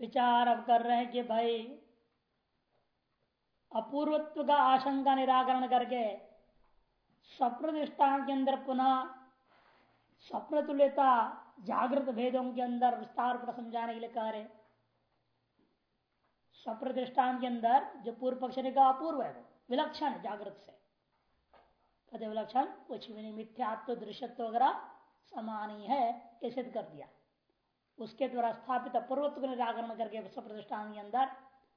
विचार अब कर रहे हैं कि भाई, अपूर्वत्व का आशंका निराकरण करके स्वप्न दृष्टान के अंदर पुनः स्वप्न तुल्यता जागृत भेदों के अंदर विस्तार पर समझाने के लिए कह रहे स्वप्न दृष्टान के अंदर जो पूर्व पक्ष ने कहा, अपूर्व है वो, विलक्षण जागृत से। कहते विलक्षण, कुछ भी नहीं, मिथ्यात्व, दृश्यत्व वगैरह समान ही है ये सिद्ध कर दिया। उसके द्वारा स्थापित अपूर्वत्व को निराकरण करके स्वप्न दृष्टान के अंदर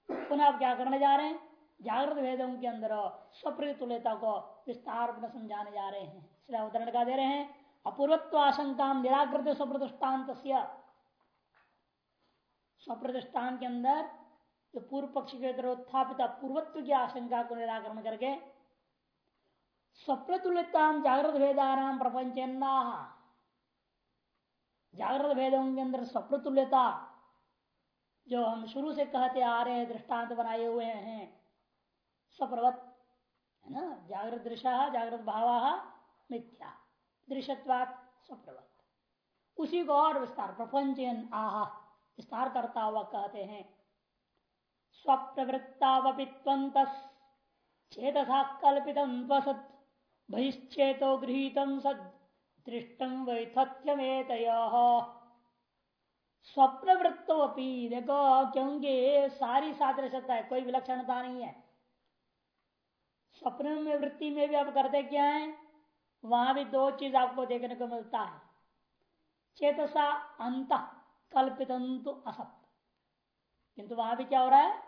पुनः आप क्या करने जा रहे हैं? जागृत वेदों के अंदर स्वप्र तुल्यता को विस्तार समझाने जा रहे हैं। इसलिए उदाहरण का दे रहे हैं, अपूर्वत्व आशंका निराकृत स्वप्रदृष्टान्त स्वप्रदृष्टान के अंदर जो पूर्व पक्ष के द्वारा उत्थापित अपूर्वत्व की आशंका को निराकरण करके स्वप्न तुल्यता जागृत भेदान प्रपंच जागृत भेदों के अंदर स्वप्न तुल्यता जो हम शुरू से कहते आ रहे हैं, दृष्टांत बनाए हुए हैं स्वप्रवत है ना? जागृत दृश्य जागृत भाव, मिथ्या। दृश्यवाद स्वप्रवत उसी को और विस्तार प्रपंच आह, विस्तार करता हुआ कहते हैं। स्वप्रवृत्तावपित्वंत चेतसा कल्पित बहिश्चेतो गृहीत सद। दृष्टम वैथत्यमेत स्वप्न वृत्तो देखो क्योंकि सारी सादृशता है, कोई विलक्षणता नहीं है। स्वप्न में, वृत्ति में भी आप करते क्या है? वहाँ भी दो चीज़ आपको देखने को मिलता है। चेतसा अंत कल्पित असत। किंतु वहाँ भी क्या हो रहा है?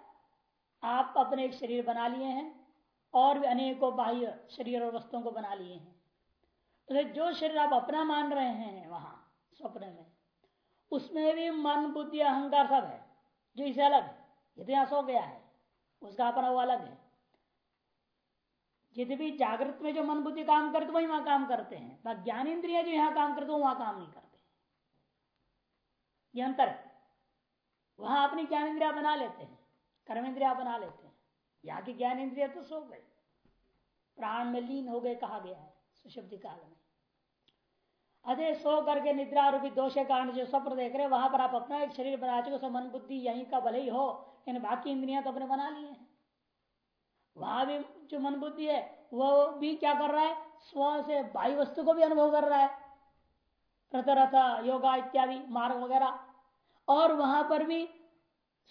आप अपने एक शरीर बना लिए हैं और भी अनेकों बाह्य शरीर और वस्तुओं को बना लिए हैं। तो जो शरीर आप अपना मान रहे हैं वहाँ, स्वप्न में, उसमें भी मन, बुद्धि, अहंकार सब है, जो इसे अलग है इतिहास हो गया है, उसका अपना वो अलग है। यदि भी जागृत में जो मन, बुद्धि काम करते, वही वहाँ काम करते हैं ज्ञान इंद्रिया जो यहाँ काम करते वहाँ काम नहीं करते। अंतर वहाँ अपनी ज्ञान इंद्रिया बना लेते हैं कर्म इंद्रिया बना लेते हैं, यहाँ की ज्ञान इंद्रिया तो सो गए प्राण में लीन हो गए, कहा गया है, सुशब्दी काल में। अरे सो करके निद्रा रूपी दोष के कारण जो स्वप्न देख रहे, वहाँ पर आप अपना एक शरीर बना चुके मन बुद्धि यहीं का भले ही हो, इन बाकी इंद्रिया तो अपने बना लिए हैं। वहाँ भी जो मन बुद्धि है, वो भी क्या कर रहा है? स्व से बाह्य वस्तु को भी अनुभव कर रहा है। रथ योगा इत्यादि मार्ग वगैरह। और वहाँ पर भी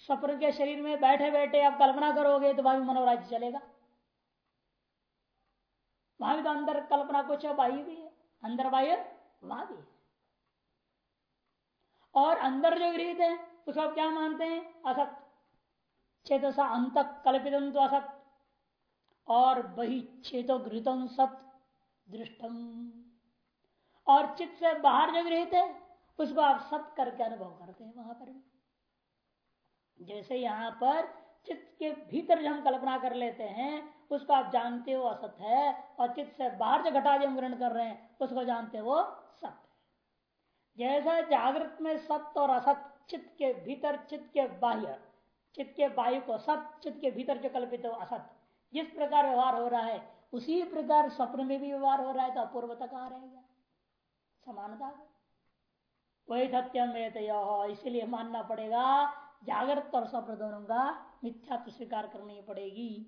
स्वप्न के शरीर में बैठे बैठे आप कल्पना करोगे तो वहाँ मनोराज्य चलेगा। वहाँ भी तो अंदर कल्पना कुछ है बाह्य भी है, अंदर बाह्य वहाँ भी और अंदर जो गृहित है, उसको आप क्या मानते हैं? असत चेतसा अंत कल्पित असत और बही छेतो घृतम सत दृष्टम और चित्त से बाहर जो गृहित है, उसको आप सत करके अनुभव करते हैं वहाँ पर भी। जैसे यहाँ पर चित्त के भीतर जो हम कल्पना कर लेते हैं, उसको आप जानते हो असत है, और चित्त से बाहर जो घटा जो ग्रहण कर रहे हैं, उसको जानते हो जैसा जागृत में सत्य और असत, चित्त के भीतर, चित्त के बाह्य, चित्त के बाह्य को सत्य चित्त के भीतर जो कल्पित हो, असत। जिस प्रकार व्यवहार हो रहा है, उसी प्रकार स्वप्न में भी व्यवहार हो रहा है तो अपूर्वता कहा रहेगा। समानता। वही सत्यम इसीलिए मानना पड़ेगा, जागृत और स्वप्न दोनों का मिथ्यात्व स्वीकार करनी पड़ेगी।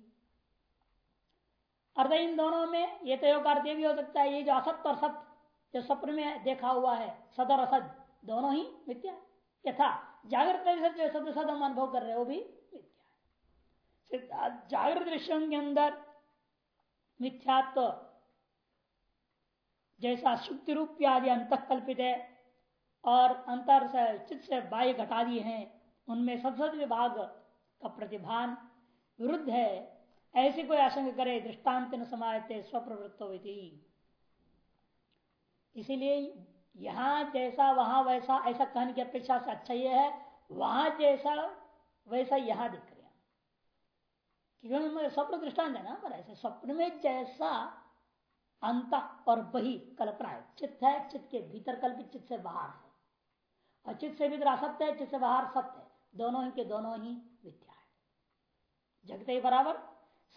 अर्थ इन दोनों में ये तो योग भी हो सकता है, ये जो असत्य और सत्य जो स्वप्न में देखा हुआ है, सद और असद, दोनों ही मिथ्या यथा, जागृत सत्य सत्य सद हम अनुभव कर रहे हो भी जागृत दृश्यों के अंदर मिथ्यात्व तो जैसा शुक्ति रूप आदि अंत कल्पित है और अंतर से, चित्त से बाह्य घटा दिए हैं, उनमें सदसद विभाग का प्रतिभान विरुद्ध है। ऐसी कोई आशंका करे दृष्टांत न समाये स्वप्रवृत्तो इसीलिए यहाँ जैसा, वहाँ वैसा, ऐसा कहने की अपेक्षा से अच्छा यह है, वहाँ जैसा, वैसा यहाँ दिख क्योंकि स्वप्न दृष्टांत है ना पर ऐसे स्वप्न में जैसा अंत और बही कल्पना है, चित्त है, चित्त के भीतर कल्पित, चित्त से बाहर है। और चित्त से भीतर असत्य है, चित्त से बाहर सत्य है। दोनों ही के दोनों ही विद्या है। जगते ही बराबर।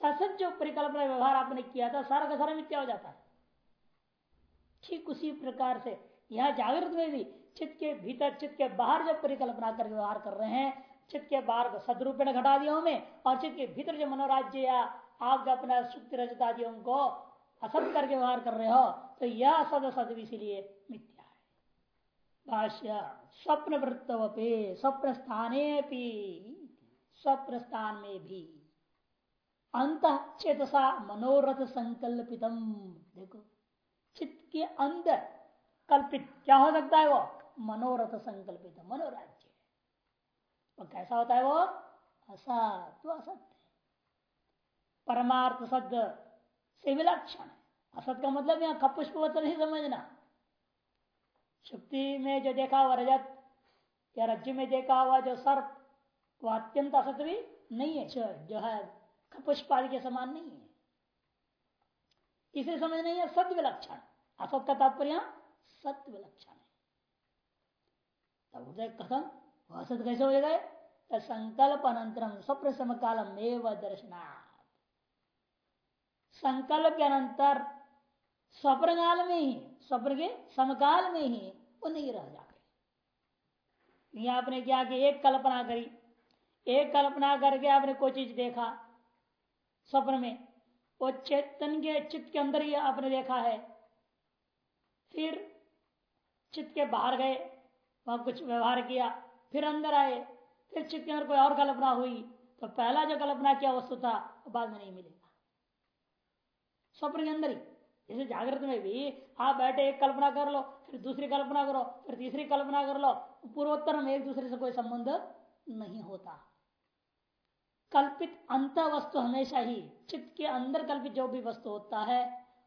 ससत जो परिकल्पना व्यवहार आपने किया था, सारा का सारा मिथ्या हो जाता है। ठीक उसी प्रकार से। यह जागृत में भी चित्त के भीतर, चित्त के बाहर जब परिकल्पना कर व्यवहार कर रहे हैं, चित्त के बाहर को सदरूपेण घटा दिया में और चित्त के भीतर जो मनोराज्य या आप अपना सुप्त रजतादियों को असत करके व्यवहार कर रहे हो तो यह असद असद इसीलिए मिथ्या है। भाष्य स्वप्न वृत्तवपे स्वप्न स्थाने स्वप्न स्थान में भी। अंत चेतसा मनोरथ संकल्पितम देखो। चित्त के अंदर कल्पित। क्या हो सकता है वो? मनोरथ संकल्पित, मनोराज्य। कैसा होता है वो? असत तो असत परमार्थ सद से विलक्षण असत का मतलब यहाँ खपुष्पवत नहीं समझना। शुक्ति में जो देखा हुआ रजत, या रज्जु में देखा हुआ जो सर्प, वो अत्यंत असत भी नहीं है। जो है पुष्पादि के समान नहीं है। इसे समझ नहीं है सत्य विलक्षण। असत का तात्पर्य सत्य विलक्षण है। तब उदय कथम असत कैसे हो जाएगा? संकल्प अनंतरम स्वप्न समकालम एवं दर्शनाथ संकल्प के अनंतर स्वप्न काल में ही, स्वप्न के समकाल में ही वो नहीं रह जाते। आपने क्या कि एक कल्पना करी? एक कल्पना करके आपने कोई चीज़ देखा स्वप्न में? वो चेतन के चित्त के अंदर ही आपने देखा है। फिर चित्त के बाहर गए, वहाँ कुछ व्यवहार किया, फिर अंदर आए, फिर चित्त के अंदर कोई और कल्पना हुई तो पहला जो कल्पना किया वस्तु था वो बाद में नहीं मिलेगा। स्वप्न के अंदर ही। जैसे जागृत में भी आप बैठे, एक कल्पना कर लो, फिर दूसरी कल्पना करो, फिर तीसरी कल्पना कर लो, पूर्वोत्तर में एक दूसरे से कोई संबंध नहीं होता। कल्पित अंत वस्तु हमेशा ही, चित्त के अंदर कल्पित जो भी वस्तु होता है,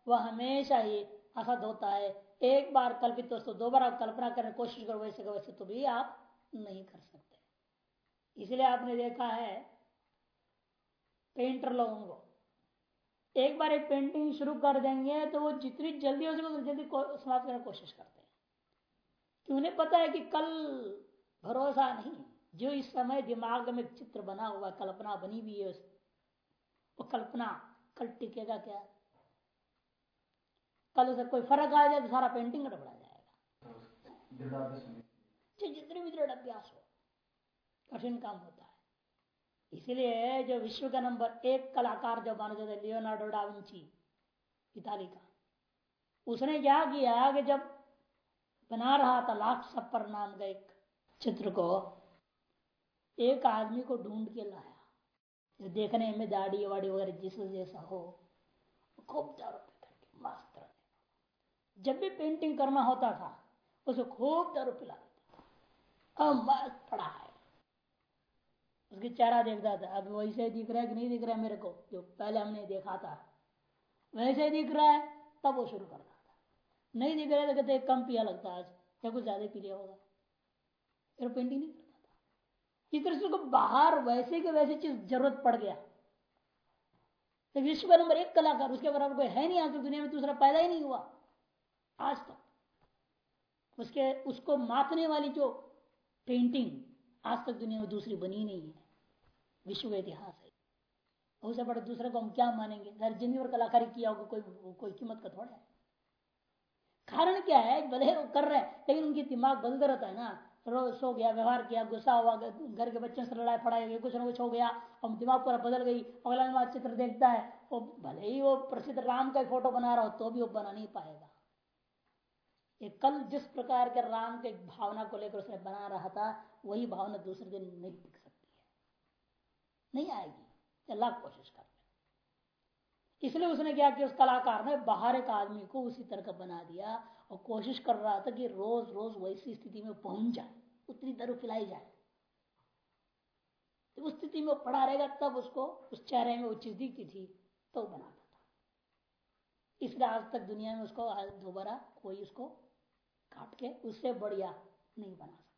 वह हमेशा ही असद होता है। एक बार कल्पित वस्तु, दो बार आप कल्पना करने की कोशिश करो, वैसे वैसे तो भी आप नहीं कर सकते। इसलिए आपने देखा है पेंटर लोगों को, एक बार एक पेंटिंग शुरू कर देंगे तो वो जितनी जल्दी हो सके जल्दी समाप्त करने की कोशिश करते हैं। कि उन्हें पता है कि कल भरोसा नहीं जो इस समय दिमाग में चित्र बना हुआ, कल्पना बनी हुई है वो कल्पना कल टिकेगा क्या? कल उसे कोई फ़र्क आ जाए तो सारा पेंटिंग गड़बड़ा जाएगा। जितने भी दृढ़ अभ्यास हो, कठिन काम होता है। इसलिए जो विश्व का नंबर एक कलाकार जो माना जाता है, लियोनार्डो डाविंची इताली का, उसने क्या किया कि जब बना रहा था लाख सपर नाम का एक चित्र को एक आदमी को ढूंढ के लाया। जो देखने में दाढ़ी वाड़ी वगैरह जिस जैसा हो, खूब दारू करके मस्त जब भी पेंटिंग करना होता था, उसे खूब दारू पिला देता अब मस्त पड़ा है। उसकी चेहरा देखता था। अब वैसे दिख रहा है कि नहीं दिख रहा है मेरे को? जो पहले हमने देखा था। वैसे दिख रहा है, तब वो शुरू करता था। नहीं दिख रहा है तो कहते कम पिया लगता आज। या कुछ ज़्यादा पी लिया होगा। फिर पेंटिंग नहीं तरह से बाहर वैसे के वैसे चीज़ ज़रूरत पड़ गया। तो विश्व का नंबर एक कलाकार, उसके बराबर कोई है नहीं आज तक दुनिया में, दूसरा पैदा ही नहीं हुआ। आज तक। उसके, उसको मापने वाली जो पेंटिंग आज तक दुनिया में दूसरी बनी नहीं है। विश्व का इतिहास है। उससे बड़े दूसरे को हम क्या मानेंगे? ज़िंदगी और कलाकारी किया होगा, कोई कोई कीमत का थोड़ा है। कारण क्या है? भले वो कर रहे हैं, लेकिन उनकी दिमाग बदलता रहता है ना। रोज सो गया, व्यवहार किया, गुस्सा हुआ, घर के बच्चों से लड़ाई फड़ाई कुछ ना कुछ हो गया और दिमाग पूरा बदल गई, अगला चित्र देखता है, वो भले ही वो प्रसिद्ध राम का फ़ोटो बना रहा हो तो भी वो बना नहीं पाएगा। ये कल जिस प्रकार के राम के भावना को लेकर उसने बना रहा था, वही भावना दूसरे दिन नहीं दिख सकती है। नहीं आएगी लाख कोशिश कर इसलिए उसने क्या कि उस कलाकार ने बाहर एक आदमी को उसी तरह का बना दिया और कोशिश कर रहा था कि रोज रोज वैसी स्थिति में पहुँच जाए, उतनी दर खिलाई जाए। उस स्थिति में पड़ा रहेगा, तब उसको उस चेहरे में वो चीज़ दिखती थी तो बनाता था। इसलिए आज तक दुनिया में उसको दोबारा कोई उसको काट के उससे बढ़िया नहीं बना सके।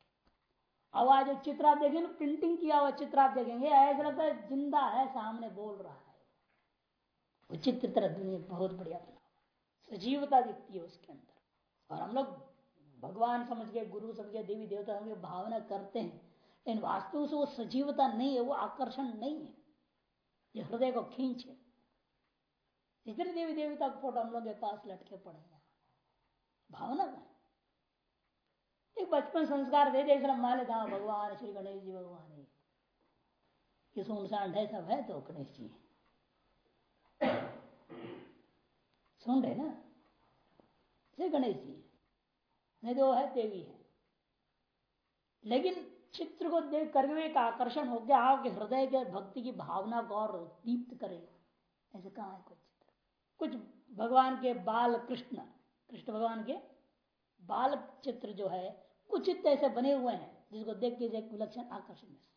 अब आज चित्र आप देखेंगे प्रिंटिंग किया हुआ चित्र आप देखेंगे, ऐसा लगता है ज़िंदा है, सामने बोल रहा है। वो चित्र तरह दुनिया बहुत बढ़िया बना सजीवता दिखती है उसके अंदर। और हम लोग भगवान समझ गए, गुरु समझ गए, देवी देवता समझ गए, भावना करते हैं। लेकिन वास्तव से वो सजीवता नहीं है, वो आकर्षण नहीं है। ये हृदय को खींचे। इतने देवी देवता का फ़ोटो हम लोग के पास लटके पड़े हैं। भावना का एक बचपन संस्कार दे दे, इसलिए मान लेता भगवान, श्री गणेश जी, भगवान कि सुनसान है, सब है तो गणेश जी। सुन रहे ना? से गणेश जी। नहीं तो है देवी है। लेकिन चित्र को देख कर एक आकर्षण हो गया, आपके हृदय के भक्ति की भावना को और दीप्त करेगा। ऐसे कहा है कोई चित्र? कुछ भगवान के बाल कृष्ण कृष्ण भगवान के बाल चित्र जो है कुछ चित्र ऐसे बने हुए हैं, जिसको देख के एक विलक्षण आकर्षण महसूस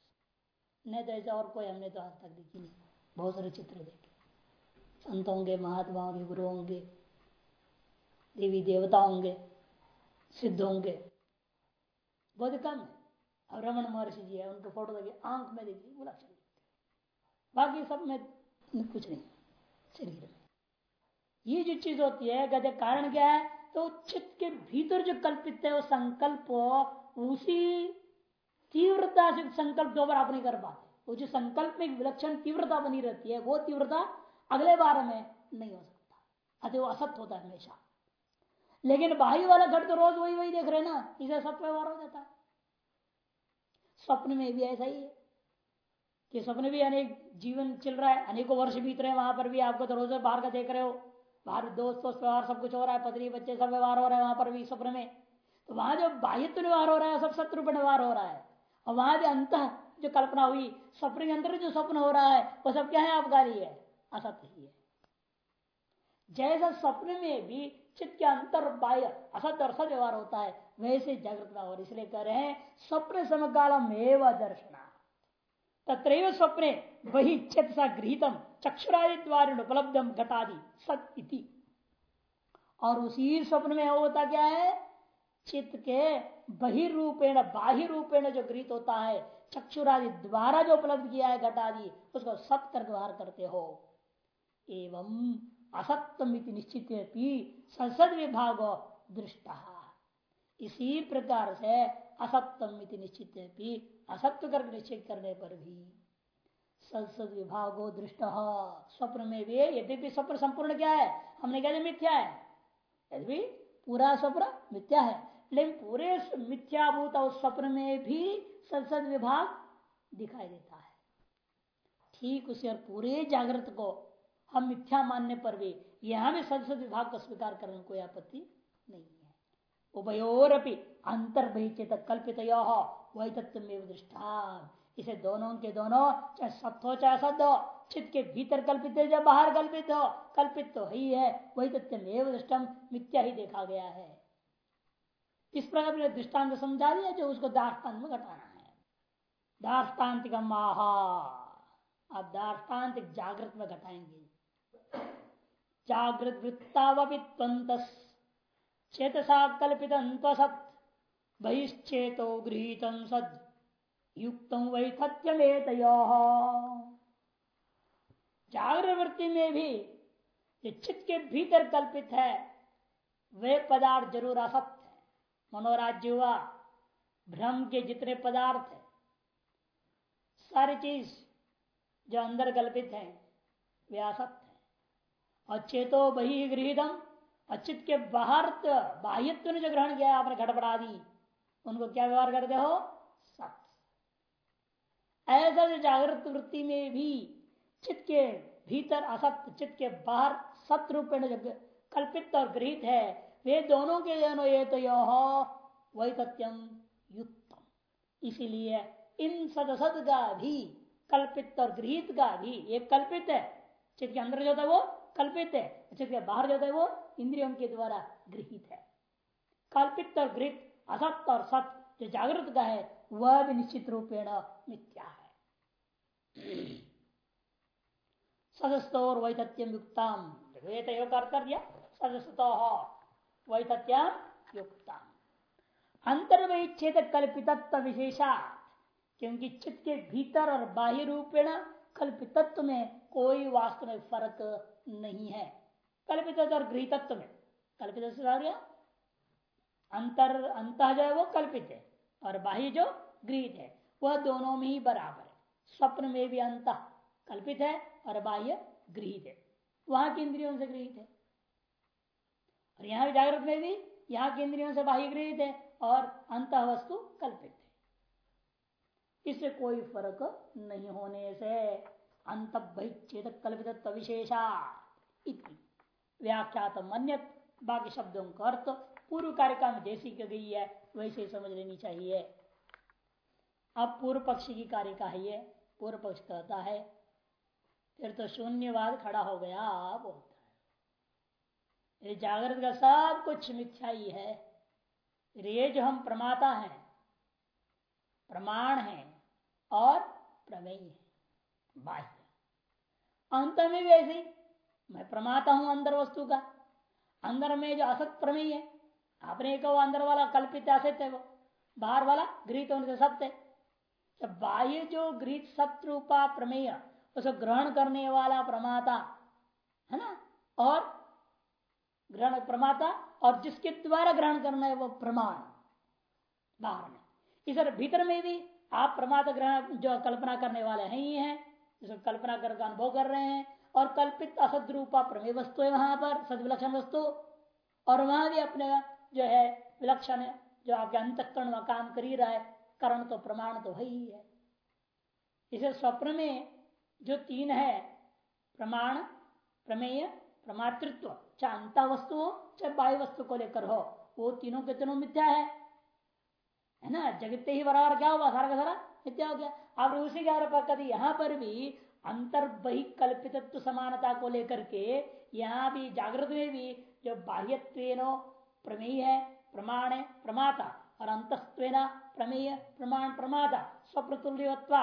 नहीं तो ऐसे और कोई हमने तो आज तक देखी नहीं। बहुत सारे चित्र देखे। संत होंगे महात्मा होंगे गुरु होंगे देवी देवता होंगे, सिद्ध होंगे। बहुत कम है। और रमन महर्षि जी है, उनके फ़ोटो देखिए, आँख में देखिए विलक्षण बाकी सब में कुछ नहीं, शरीर में। ये जो चीज़ होती है कहते कारण क्या है? तो चित्त के भीतर जो कल्पित है, वो संकल्प उसी तीव्रता से संकल्प दोबारा आप नहीं कर पाते। वो जो संकल्प में विलक्षण तीव्रता बनी रहती है, वो तीव्रता अगले बार में नहीं हो सकता। अतः वो असत्य होता है हमेशा। लेकिन बाही वाला घट तो रोज वही वही देख रहे ना, इसे सब व्यवहार हो जाता है। स्वप्न में भी ऐसा ही है कि स्वप्न भी अनेक जीवन चल रहा है, अनेकों वर्ष बीत रहे हैं, वहाँ पर भी आपको तो रोज बाहर का देख रहे हो, बाहर दोस्त दोस्त व्यवहार सब कुछ हो रहा है, पत्नी, बच्चे सब व्यवहार हो रहा है वहाँ पर भी स्वप्न में। तो वहाँ जो बाह्यत्व व्यवहार हो रहा है, सब शत्रु व्यवहार हो रहा है। और वहाँ भी अंत, जो कल्पना हुई स्वप्न के अंदर जो स्वप्न हो रहा है, वो सब क्या है आपकारी है, असत्य ही है। जैसा स्वप्न में भी चित्त के अंतर बाह्य असत और सद व्यवहार होता है, वैसे जागृत और इसलिए कह रहे हैं स्वप्न समकालम एवं दर्शना। तत्र स्वप्ने वही चित सा गृहितम चक्षुरादि द्वारा उपलब्धम घटादि, सत इति। और उसी स्वप्न में होता क्या है? चित्त के बहिरूपेण बाह्य रूपेण जो गृहित होता है चक्षुरादि द्वारा जो उपलब्ध किया है घटादि, उसको सत कर व्यवहार करते हो। एवं असत्यम निश्चित संसद विभाग दृष्टा। इसी प्रकार से असत्यम निश्चित असत्य कर निश्चित करने पर भी संसद विभागो दृष्ट। स्वप्न में भी यद्यपि स्वप्न संपूर्ण क्या है? हमने कहा मिथ्या है। यदि पूरा स्वप्न मिथ्या है, लेकिन पूरे मिथ्याभूत और स्वप्न में भी संसद विभाग दिखाई देता है। ठीक उसे और पूरे जागृत को हम मिथ्या मानने पर भी यहाँ भी संसद विभाग को स्वीकार करने में कोई आपत्ति नहीं है। उभयोरपि अंतर्बहिचेत कल्पित वही तत्व दृष्टा इसे दोनों के दोनों, चाहे सत्य हो, चाहे असत हो चित्त के भीतर कल्पित है जब बाहर कल्पित हो, कल्पित तो ही है वही तत्व दृष्टम मिथ्या ही देखा गया है। इस प्रकार ने दृष्टांत समझा दिया जो उसको दाष्टान्त में घटाना है। दाष्टान्तिक माहा अब दाष्टान्तिक जागृत में घटाएँगे। जागृत वृत्तावित चेतसा कल्पित बहिश्चेतो गृहित सद, युक्त वैथत्यमेत जागृवृत्ति में भी चित्त के भीतर कल्पित है, वे पदार्थ ज़रूर असत्य है। मनोराज्य हुआ भ्रम के जितने पदार्थ है, सारी चीज़ जो अंदर कल्पित है, वे असत्य है और चेतो बही गृहितम। अचित के बाहर बाह्यत्व ने जो ग्रहण किया, आपने घटपड़ा दी। उनको क्या व्यवहार करते हो? ऐसा जो जागृत वृत्ति में भी चित्त के भीतर असत्य चित्त के बाहर सत्य रूप में जो कल्पित और गृहित है, वे दोनों के दोनों ये तो यो वही सत्यम युक्तम। इसीलिए इन सदसद का भी, कल्पित और गृहित का भी एक कल्पित है। चित्त के अंदर जो था वो कल्पित है। के बाहर जो है वो इंद्रियों के द्वारा गृहित है। कल्पित और गृहित असत्य और सत्य जो जागृत का है, वह भी निश्चित रूपेण मिथ्या है। सदस्तोर वैतथ्यम युक्ताम। कर दिया। सदस्तो वैतथ्यम युक्ताम। अंतर्वैच्छेद कल्पितत्व विशेषा, क्योंकि चित्त के भीतर और बाह्य रूपेण कल्पितत्व में कोई वास्तव में फ़र्क नहीं है। कल्पित और गृहितत्व में। कल्पित अंतर, अंत जो है वो कल्पित है और बाह्य जो गृहित है, वह दोनों में ही बराबर है। स्वप्न में भी अंत कल्पित है और बाह्य गृहित है। वहाँ की इंद्रियों से गृहित है। और यहाँ जागृत में भी, यहाँ की इंद्रियों से बाह्य गृहित है और अंत वस्तु कल्पित है। इससे कोई फ़र्क नहीं होने से अंत चेत कल्पित विशेषा व्याख्यात अन्य बाकी शब्दों का अर्थ, पूर्व कार्यक्रम में जैसी की गई है, वैसे समझ लेनी चाहिए। अब पूर्व पक्ष की कार्य का है ये। पूर्व पक्ष कहता है, फिर तो शून्यवाद खड़ा हो गया बोलता है। ये जागृत का सब कुछ मिथ्या ही है। ये जो हम प्रमाता हैं, प्रमाण है और प्रमेय है। बाह्य अंत में भी ऐसे ही। मैं प्रमाता हूँ अंदर वस्तु का। अंदर में जो असत प्रमेय है, आपने कहो अंदर वाला कल्पित असत है वो। बाहर वाला गृहित होने से सत्य तो बाह्य जो गृहित सत्य रूपा प्रमेय, उसे ग्रहण करने वाला प्रमाता है ना? और ग्रहण प्रमाता और जिसके द्वारा ग्रहण करना है वो प्रमाण, बाहर में। इस भीतर में भी आप प्रमाता ग्रहण जो कल्पना करने वाले हैं, ही हैं। जिसको कल्पना कर अनुभव कर रहे हैं, और कल्पित असद रूपा प्रमेय वस्तु है वहाँ पर, सदविलक्षण वस्तु। और वहाँ भी अपने जो है, विलक्षण है, जो आपके अंतकरण काम कर ही रहा है, करण तो प्रमाण तो है ही। है इसे स्वप्न में जो तीन है, प्रमाण, प्रमेय, प्रमातृत्व, चाहे अंत वस्तु हो, चाहे बाह्य वस्तु को लेकर हो, वो तीनों के तीनों मिथ्या है। है ना? जगते ही बराबर क्या हुआ? सारा का सारा मिथ्या हो गया? आप उसी के आरोप कभी यहाँ पर भी अंतर बही कल्पित समानता को लेकर के यहाँ भी, जागृत में भी जो बाह्य प्रमेय है, प्रमाण है, प्रमाता, और अंतस्त्व प्रमेय, प्रमाण प्रमाता स्वप्रतुल्यत्वा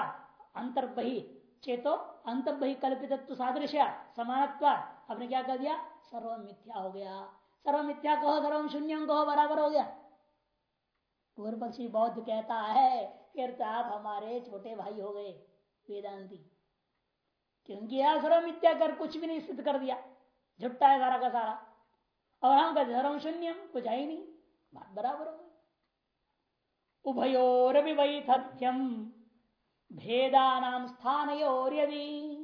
अंतर बही चेतो अंत बही कल्पित सादृश्य समानत्व आपने क्या कर दिया? सर्व मिथ्या हो गया। सर्व मिथ्या कहो, सर्व शून्य कहो, बराबर हो गया। पूर्व पक्षी बौद्ध कहता है आप हमारे छोटे भाई हो गए, वेदांती। क्योंकि यह मिथ्या कर कुछ भी नहीं सिद्ध कर दिया, झुट्टा है सारा का सारा। और हम कहते धर्म शून्य, कुछ है ही नहीं, बात बराबर हो गई। उभयोर भी वही तथ्यम भेदान स्थान यदि।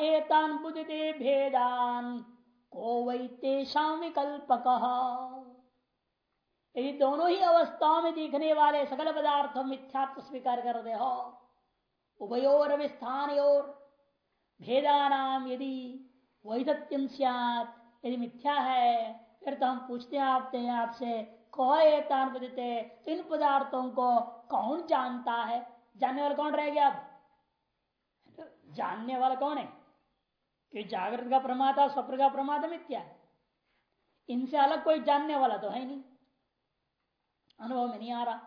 एतान बुद्धते भेदान, को वही तेषा विकल्प विकल्पक। यदि दोनों ही अवस्थाओं में दिखने वाले सकल पदार्थ मिथ्यात्व स्वीकार कर दे हो, उभयोर स्थान और भेदानाम यदि वही सत्यम यदि मिथ्या है, फिर तो हम पूछते हैं आपते आपसे तान बदते तो इन पदार्थों को कौन जानता है? जानने वाला कौन रह गया अब? जानने वाला कौन है? कि जागृत का प्रमाता स्वप्न का प्रमाता मिथ्या है। इनसे अलग कोई जानने वाला तो है नहीं। अनुभव में नहीं आ रहा।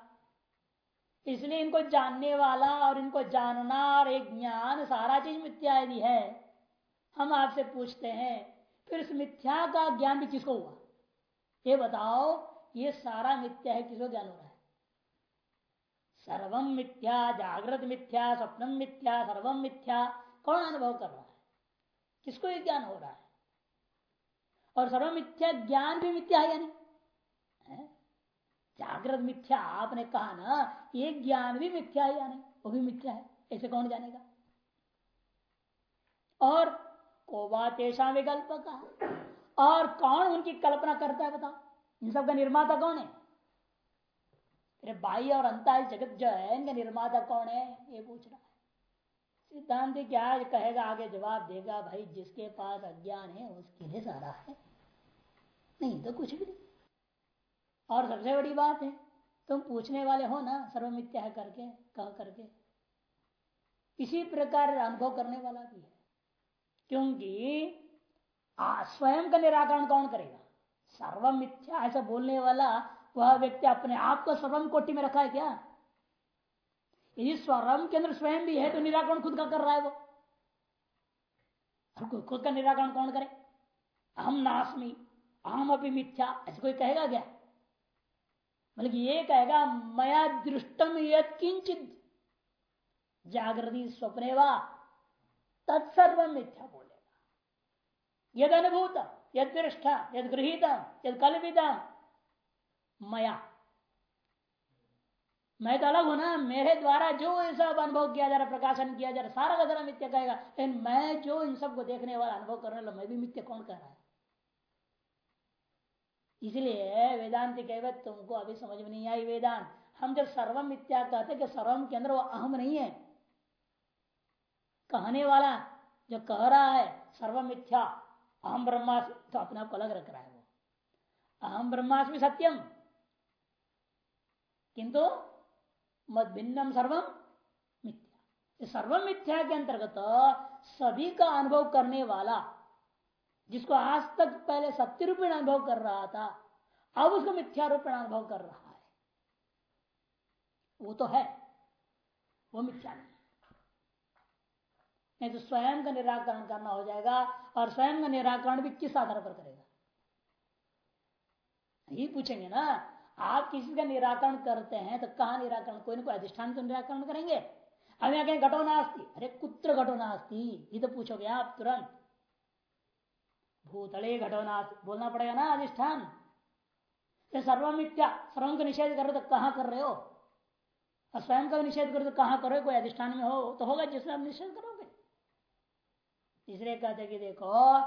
इसलिए इनको जानने वाला और इनको जानना और एक ज्ञान सारा चीज़ मिथ्या यदि है, हम आपसे पूछते हैं, फिर इस मिथ्या का ज्ञान भी किसको हुआ? ये बताओ, ये सारा मिथ्या है, किसको ज्ञान हो रहा है? सर्वम मिथ्या, जागृत मिथ्या स्वप्नम मिथ्या सर्वम मिथ्या, कौन अनुभव कर रहा है? किसको ये ज्ञान हो रहा है? और सर्व मिथ्या ज्ञान भी मिथ्या है यानी जागृत मिथ्या, आपने कहा ना ये ज्ञान भी मिथ्या है या नहीं वो भी मिथ्या है, ऐसे कौन जानेगा? और कोबा तेषा विकल्प का और कौन उनकी कल्पना करता है बताओ, इन सब का निर्माता कौन है? अरे बाई और अंता जगत जो है, इनका निर्माता कौन है, ये पूछ रहा है। सिद्धांत क्या कहेगा, आगे जवाब देगा, भाई जिसके पास अज्ञान है, उसके लिए सारा है। नहीं तो कुछ भी नहीं। और सबसे बड़ी बात है, तुम पूछने वाले हो ना सर्वमित्या करके, कह करके। इसी प्रकार अनुभव करने वाला भी है। क्योंकि स्वयं का निराकरण कौन करेगा? सर्वम मिथ्या ऐसा बोलने वाला, वह व्यक्ति अपने आप को सर्वम कोटि में रखा है क्या? यदि स्वरम के अंदर स्वयं भी है तो निराकरण खुद का कर रहा है वो। खुद का निराकरण कौन करे? अहम नास्मी अहम अभी मिथ्या, ऐसे कोई कहेगा क्या? मतलब ये कहेगा, मया दृष्टम यद जागृति स्वप्ने वा तत्सर्व मिथ्या बोलेगा। यद अनुभूत, यद दृष्टा, यद गृहित, यद कल्पित, मया। मैं तो अलग हूँ ना मेरे द्वारा जो ये सब अनुभव किया जा रहा, प्रकाशन किया जा रहा, सारा का सारा मिथ्या कहेगा, लेकिन मैं जो इन सबको देखने वाला, अनुभव करने वाला, मैं भी मिथ्या कौन कह रहा है? इसलिए वेदांत कहवत तुमको अभी समझ में नहीं आई, वेदांत। हम जब सर्वम मिथ्या कहते कि सर्वम के अंदर वो अहम नहीं है। कहने वाला जो कह रहा है सर्व मिथ्या अहम ब्रह्मास्मि तो अपने आप को अलग रख रहा है वो। अहम ब्रह्मास्मि सत्यम। किंतु मत भिन्नम सर्वम मिथ्या। सर्वम मिथ्या के अंतर्गत सभी का अनुभव करने वाला जिसको आज तक पहले सत्य रूपेण अनुभव कर रहा था, अब उसको मिथ्या रूपेण अनुभव कर रहा है। वो तो है, वो मिथ्या नहीं। नहीं तो स्वयं का निराकरण करना हो जाएगा और स्वयं का निराकरण भी किस आधार पर करेगा? यही पूछेंगे ना, आप किसी का निराकरण करते हैं तो कहा निराकरण? कोई ना कोई अधिष्ठान तो निराकरण करेंगे। अब यहाँ कहें घटो नास्ती। अरे कुत्र घटो नास्ती, ये तो पूछोगे आप तुरंत। भूतले घटो नास्ती बोलना पड़ेगा ना अधिष्ठान? सर्वमित्या, सर्व का निषेध कर रहे तो कहाँ कर रहे हो? और स्वयं का निषेध करो तो कहाँ करो कोई अधिष्ठान में हो तो होगा जिसमें आप निषेध करोगे। इसलिए कहते कि देखो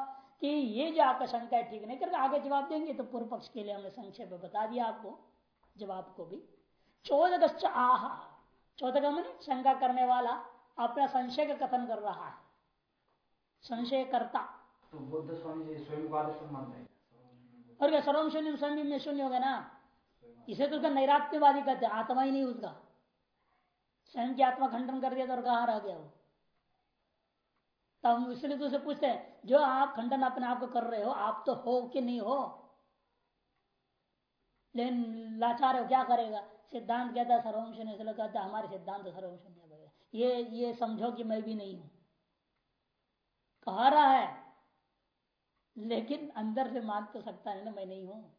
कि ये जो आपका शंका है, ठीक नहीं करके आगे जवाब देंगे तो पूर्व पक्ष के लिए हमने संक्षेप बता दिया आपको, जवाब को भी। चौदह आहा चौदह मैंने शंका करने वाला, अपना संशय का कथन कर रहा है। संशय करता तो बुद्ध स्वामी जी स्वयं को आदर्श हैं। और क्या सर्वम शून्य स्वयं में शून्य हो गया ना? इसे तो उसका नैरात्यवादी कहते आत्मा ही नहीं उसका। स्वयं की आत्मा खंडन कर दिया तो और कहा रह गया वो? तब इसलिए तो उसे पूछते हैं, जो आप खंडन अपने आप को कर रहे हो, आप तो हो कि नहीं हो? लेकिन लाचार हो क्या करेगा? सिद्धांत कहता है सर्वम शून्य, इसलिए कहता है, हमारे सिद्धांत सर्वम शून्य ये ये समझो कि मैं भी नहीं हूँ। कह रहा है लेकिन अंदर से मान तो सकता है ना, मैं नहीं हूँ।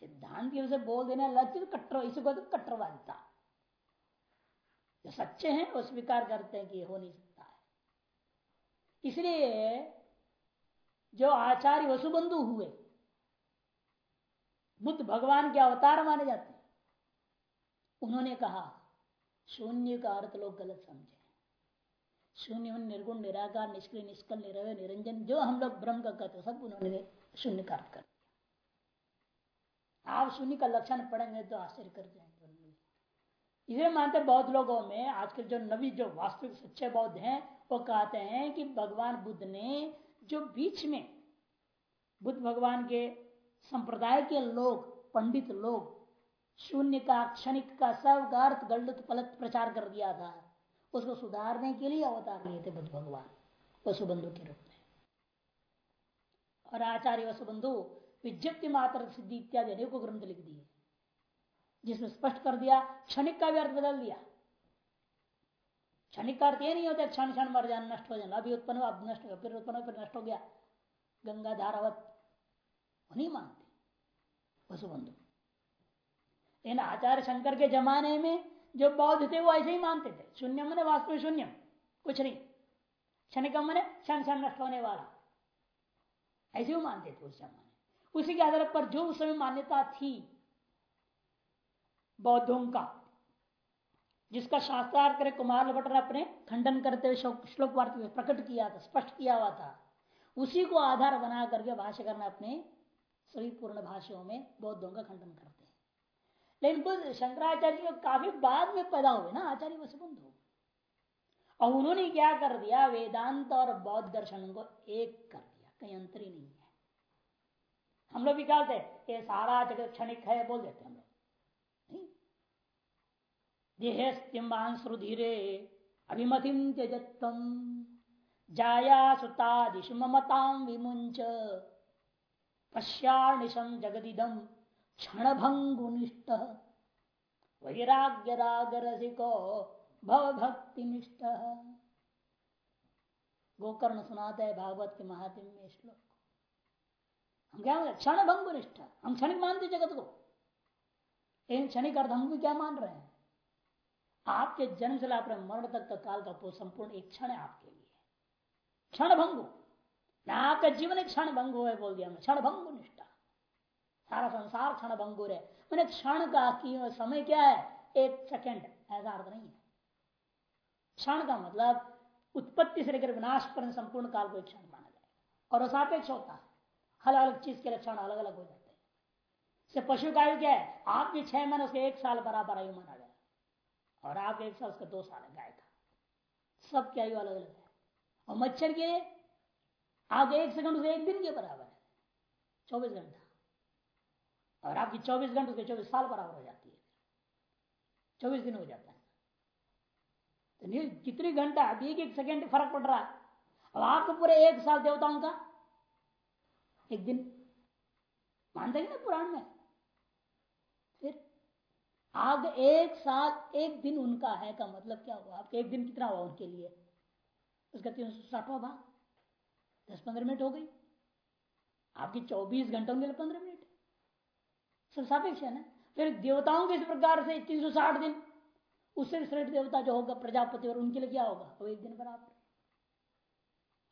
सिद्धांत उसे बोल देना लगती तो कट्टर, इसी को तो कट्टरवादिता। जो सच्चे हैं, वो स्वीकार करते हैं कि हो नहीं सकता है। इसलिए जो आचार्य वसुबंधु हुए, बुद्ध भगवान के अवतार माने जाते उन्होंने कहा, शून्य का अर्थ लोग गलत समझे। शून्य निर्गुण, निराकार, निष्क्रिय, निष्कल, निरवय, निरंजन, जो हम लोग ब्रह्म का कहते सब उन्होंने शून्य का अर्थ कर आप शून्य का लक्षण पढ़ेंगे तो आश्चर्य कर जाएँगे इसे मानते बौद्ध लोगों में, आजकल जो नवी, जो वास्तविक सच्चे बौद्ध हैं, वो कहते हैं कि भगवान बुद्ध ने जो बीच में बुद्ध भगवान के संप्रदाय के लोग, पंडित लोग, शून्य का, क्षणिक का सब का अर्थ गलत प्रचार कर दिया था उसको सुधारने के लिए अवतार लिए थे बुद्ध भगवान, वसुबंधु के रूप में। और आचार्य वसुबंधु विज्ञप्ति मात्र सिद्धि इत्यादि अनेकों ग्रंथ लिख दिए। जिसमें स्पष्ट कर दिया, क्षणिक का भी अर्थ बदल दिया। क्षणिक का अर्थ ये नहीं होता, क्षण क्षण मर जाना, नष्ट हो जाना, अभी उत्पन्न हुआ, अब नष्ट हो फिर उत्पन्न फिर नष्ट हो गया। गंगा धारावत नहीं मानते वसुबंधु। लेकिन आचार्य शंकर के जमाने में जो बौद्ध थे वो ऐसे ही मानते थे। शून्य मैंने वास्तव शून्य कुछ नहीं। क्षणिक मैंने क्षण क्षण नष्ट होने वाला। ऐसे वो मानते थे उस जमाने उसी के आधार पर जो उस समय मान्यता थी, बौद्धों का, जिसका शास्त्रार्थ करे कुमार लभटर अपने खंडन करते हुए श्लोक वार्त प्रकट किया था, स्पष्ट किया हुआ था, उसी को आधार बना करके भाष्य करना अपने सभी पूर्ण भाषाओं में बौद्धों का खंडन करते हैं लेकिन शंकराचार्य काफ़ी बाद में पैदा हुए ना, आचार्य वसुबंधु और उन्होंने क्या कर दिया, वेदांत और बौद्ध दर्शन को एक कर दिया, कहीं अंतर ही नहीं है। हम लोग भी कहते ये सारा जगत क्षणिक है, बोल देते हम लोग। देहस्त्यमांसुधीरे अभिमतिम त्यजत्व जाया सुतादिशु ममताम विमुंच पश्याणिशम जगदिदम। क्षणभंगुनिष्ठ वैराग्य राग रसिको भक्ति निष्ठ गोकर्ण सुनाते है भागवत के महात्म में श्लोक। हम क्या क्षण भंगुनिष्ठ हम क्षणिक मानते जगत को। लेकिन क्षणिक अर्थ हम क्या मान रहे हैं? आपके जन्म से लेकर मरण तक का काल का संपूर्ण एक क्षण है आपके लिए। क्षण भंगु ना आपका जीवन एक क्षण भंगु है बोल दिया क्षण भंगु निष्ठा सारा संसार क्षण भंगुर है। मैंने क्षण का समय क्या है? एक सेकंड ऐसा अर्थ नहीं है। क्षण का मतलब उत्पत्ति से लेकर विनाश पर संपूर्ण काल को एक क्षण माना जाएगा। और सापेक्ष होता है। अलग अलग चीज़ के लक्षण अलग अलग हो जाते हैं। से पशु का आयु क्या है? आपके छह महीने उसके एक साल बराबर आयु माना गया। और आपके एक साल उसका दो साल है गाय का सबकी आयु अलग अलग है। और मच्छर के आप एक सेकंड उसे एक दिन के बराबर है। चौबीस घंटा। और आपकी चौबीस घंटे उसके चौबीस साल बराबर हो जाती है। चौबीस दिन हो जाता है। तो कितनी घंटा अभी एक एक सेकंड फ़र्क पड़ रहा है। अब आपको पूरे एक साल देवताओं का एक दिन मानते ना पुराण में? फिर आग एक साल, एक दिन उनका है का मतलब क्या हुआ? आपके एक दिन कितना हुआ उनके लिए? उसका तीन सौ साठवा भाग। दस पंद्रह मिनट हो गई। आपकी चौबीस घंटों के लिए पंद्रह मिनट। सब सापेक्ष है ना? फिर देवताओं के इस प्रकार से तीन सौ साठ दिन, उससे श्रेष्ठ देवता जो होगा, प्रजापति, और उनके लिए क्या होगा? वो एक दिन बराबर।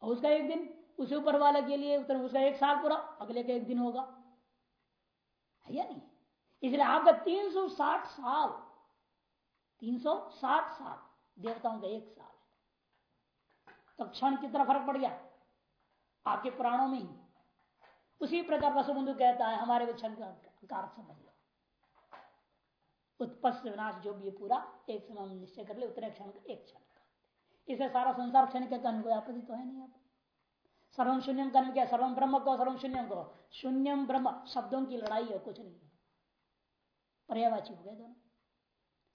और उसका एक दिन, उसे ऊपर वाले के लिए उसका एक साल पूरा, अगले का एक दिन होगा। है या नहीं? इसलिए आपका 360 साल 360 साल, देवताओं का एक साल। तो क्षण कितना फ़र्क पड़ गया? आपके प्राणों में ही। उसी प्रकार वसुबंधु कहता है, हमारे को क्षण का समझ लो। उत्पस्त विनाश जो भी पूरा, एक समय निश्चय कर ले, उतने क्षण का एक क्षण का। इसे सारा संसार क्षण के कोई आपत्ति तो है नहीं आप सर्वम शून्यम कर्म क्या सर्वम ब्रह्म को, सर्वम शून्यम को। शून्यम ब्रह्म, शब्दों की लड़ाई है, कुछ नहीं पर्यावाची हो गए दोनों।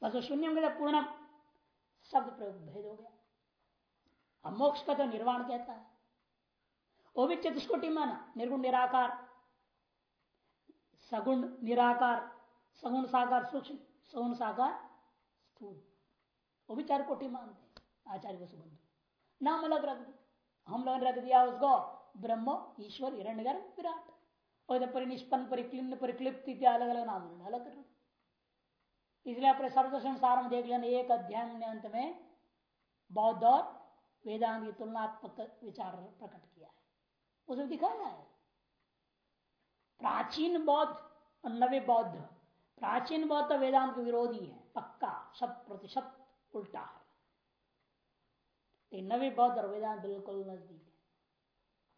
बस शून्यम के पूर्ण शब्द प्रयोग भेद हो गया। अब मोक्ष का तो निर्वाण कहता है। वो भी चतुष्कोटि माना, निर्गुण निराकार। सगुण निराकार, सगुण साकार सूक्ष्म, सगुण साकार स्थूल। वो भी चार कोटि मानते आचार्य वसुबंधु। नाम अलग रख दे। हम लोगों ने रख दिया उसको, ब्रह्म, ईश्वर हिरण्य विराट। और परिनिष्पन्न परिक्लिन्न, परिक्लिप्त अलग अलग नाम अलग कर इसलिए अपने सर्वदर्शन सार में देख लेना एक अध्याय ने अंत में बौद्ध और वेदांत की तुलनात्मक विचार प्रकट किया है। उसमें दिखाया है। प्राचीन बौद्ध और नवे बौद्ध। प्राचीन बौद्ध वेदांत के विरोधी है, पक्का, शत प्रतिशत उल्टा है। नवी बौद्ध और वेदांत बिल्कुल नज़दीक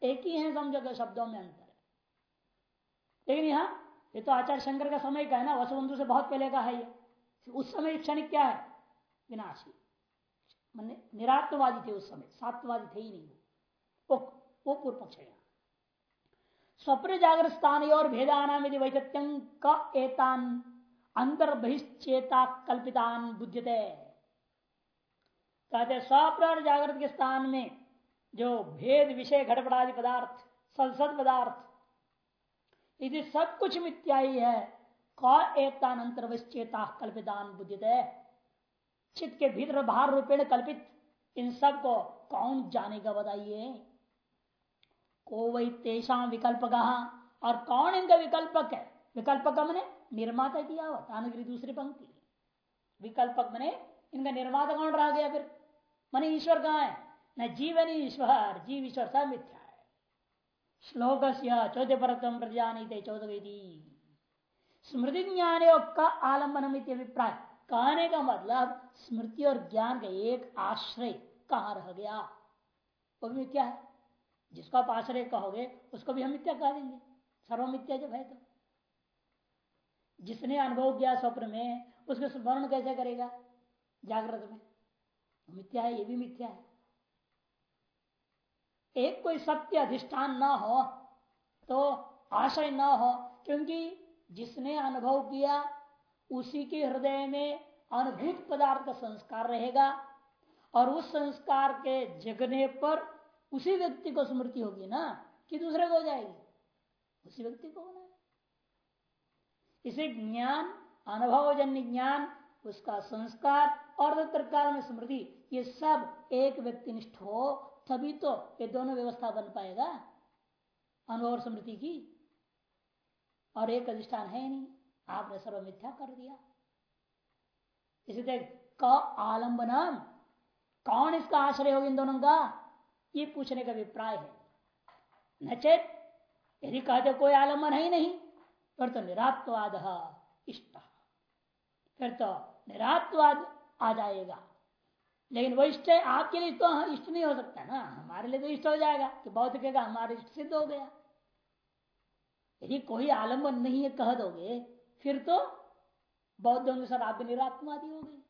है। एक ही है समझो शब्दों में अंतर है। लेकिन यहाँ, ये तो आचार्य शंकर का समय का है ना, वसुबंधु से बहुत पहले का है ये। उस समय क्षणिक क्या है? विनाशी। निरात्मवादी थे उस समय सात्वादी थे ही नहीं वो वो पूर्व पक्ष है। स्वप्न जागृत स्थान और भेदानाम यदि वैचित्यं का एतान अंतर बहिश्चेता कल्पितान बुद्धते कहते स्वप्न और जागृत के स्थान में जो भेद विषय घटपटादि पदार्थ संसद पदार्थ यदि सब कुछ मिथ्याई है कौन अंतर चेता कल्पितान बुद्धि चित्त के भीतर बाहर रूपेण कल्पित इन सबको कौन जानेगा, बताइए। को वही तेषा विकल्प और कौन इनका विकल्पक है? विकल्पक मैंने निर्माता किया हुआ, तानगिरी दूसरी पंक्ति। विकल्पक मैंने इनका निर्माता कौन रह गया फिर? मैंने ईश्वर कहा है? न जीवन ईश्वर, जीव ईश्वर सब मिथ्या है। श्लोक चौथे परतम प्रजानी चौदह स्मृति ज्ञान का आलंबन अभिप्राय। कहने का मतलब स्मृति और ज्ञान का एक आश्रय कहा रह गया? वो भी मिथ्या है? जिसको आप आश्रय कहोगे, उसको भी हम मिथ्या कह देंगे। सर्व जब है तो। जिसने अनुभव किया स्वप्न में, उसको स्मरण कैसे करेगा? जागृत में। मिथ्या है, ये भी मिथ्या है। एक कोई सत्य अधिष्ठान न हो तो आशय ना हो, क्योंकि जिसने अनुभव किया, उसी के हृदय में अनुभूत पदार्थ का संस्कार रहेगा, और उस संस्कार के जगने पर उसी व्यक्ति को स्मृति होगी ना कि दूसरे को हो जाएगी? उसी व्यक्ति को होना है। इसे ज्ञान, अनुभवजन्य ज्ञान, उसका संस्कार और काल में स्मृति, ये सब एक व्यक्ति निष्ठ हो, तभी तो ये दोनों व्यवस्था बन पाएगा। अनुभव और स्मृति की। और एक अधिष्ठान है नहीं। आपने सर्व मिथ्या कर दिया। इसे देख, क आलम्बनम। कौन इसका आश्रय होगा इन दोनों का? ये पूछने का अभिप्राय है। नचेत, यदि कहते कोई आलंबन है ही नहीं, फिर तो निरात्वाद इष्ट फिर तो निरात्वाद आ जाएगा। लेकिन वो इष्ट आपके लिए तो इष्ट नहीं हो सकता ना। हमारे लिए तो इष्ट हो जाएगा कि बौद्ध कहेगा, हमारे इष्ट सिद्ध हो गया। यदि कोई आलंबन नहीं है कह दोगे, फिर तो बौद्धों के साथ आप निरात्मादि हो गए।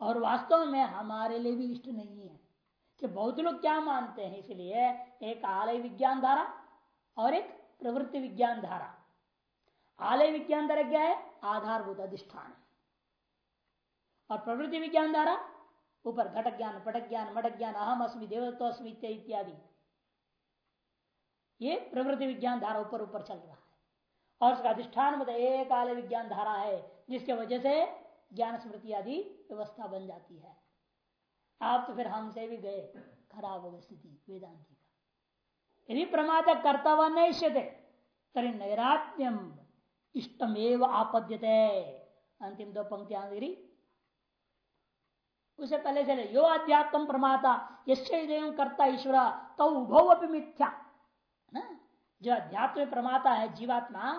और वास्तव में हमारे लिए भी इष्ट नहीं है। कि बौद्ध लोग क्या मानते हैं? इसलिए एक आलय विज्ञान धारा और एक प्रवृत्ति विज्ञान धारा। आलय विज्ञान धारा क्या है? आधारभूत अधिष्ठान। और प्रवृत्ति विज्ञान धारा, ऊपर घटक ज्ञान, पटक ज्ञान, मटक ज्ञान, अहम अस्मी, देवत्व अस्मी इत्यादि ये प्रवृत्ति विज्ञान धारा ऊपर ऊपर चल रहा है। और उसका अधिष्ठान मतलब एक आलय विज्ञान धारा है, जिसके वजह से ज्ञान स्मृति आदि व्यवस्था बन जाती है। आप तो फिर हमसे भी गए, खराब हो गई स्थिति, वेदांति का। यदि प्रमाद कर्ता व नैश्यते तरी नैरात्म्यम इष्टमेव आपद्यते। अंतिम दो पंक्तियाँ गिरी उसे पहले चले यो अध्यात्म प्रमाता यश्चम कर्ता ईश्वर तो उभो मिथ्या। ना? जो अध्यात्म प्रमाता है, जीवात्मा,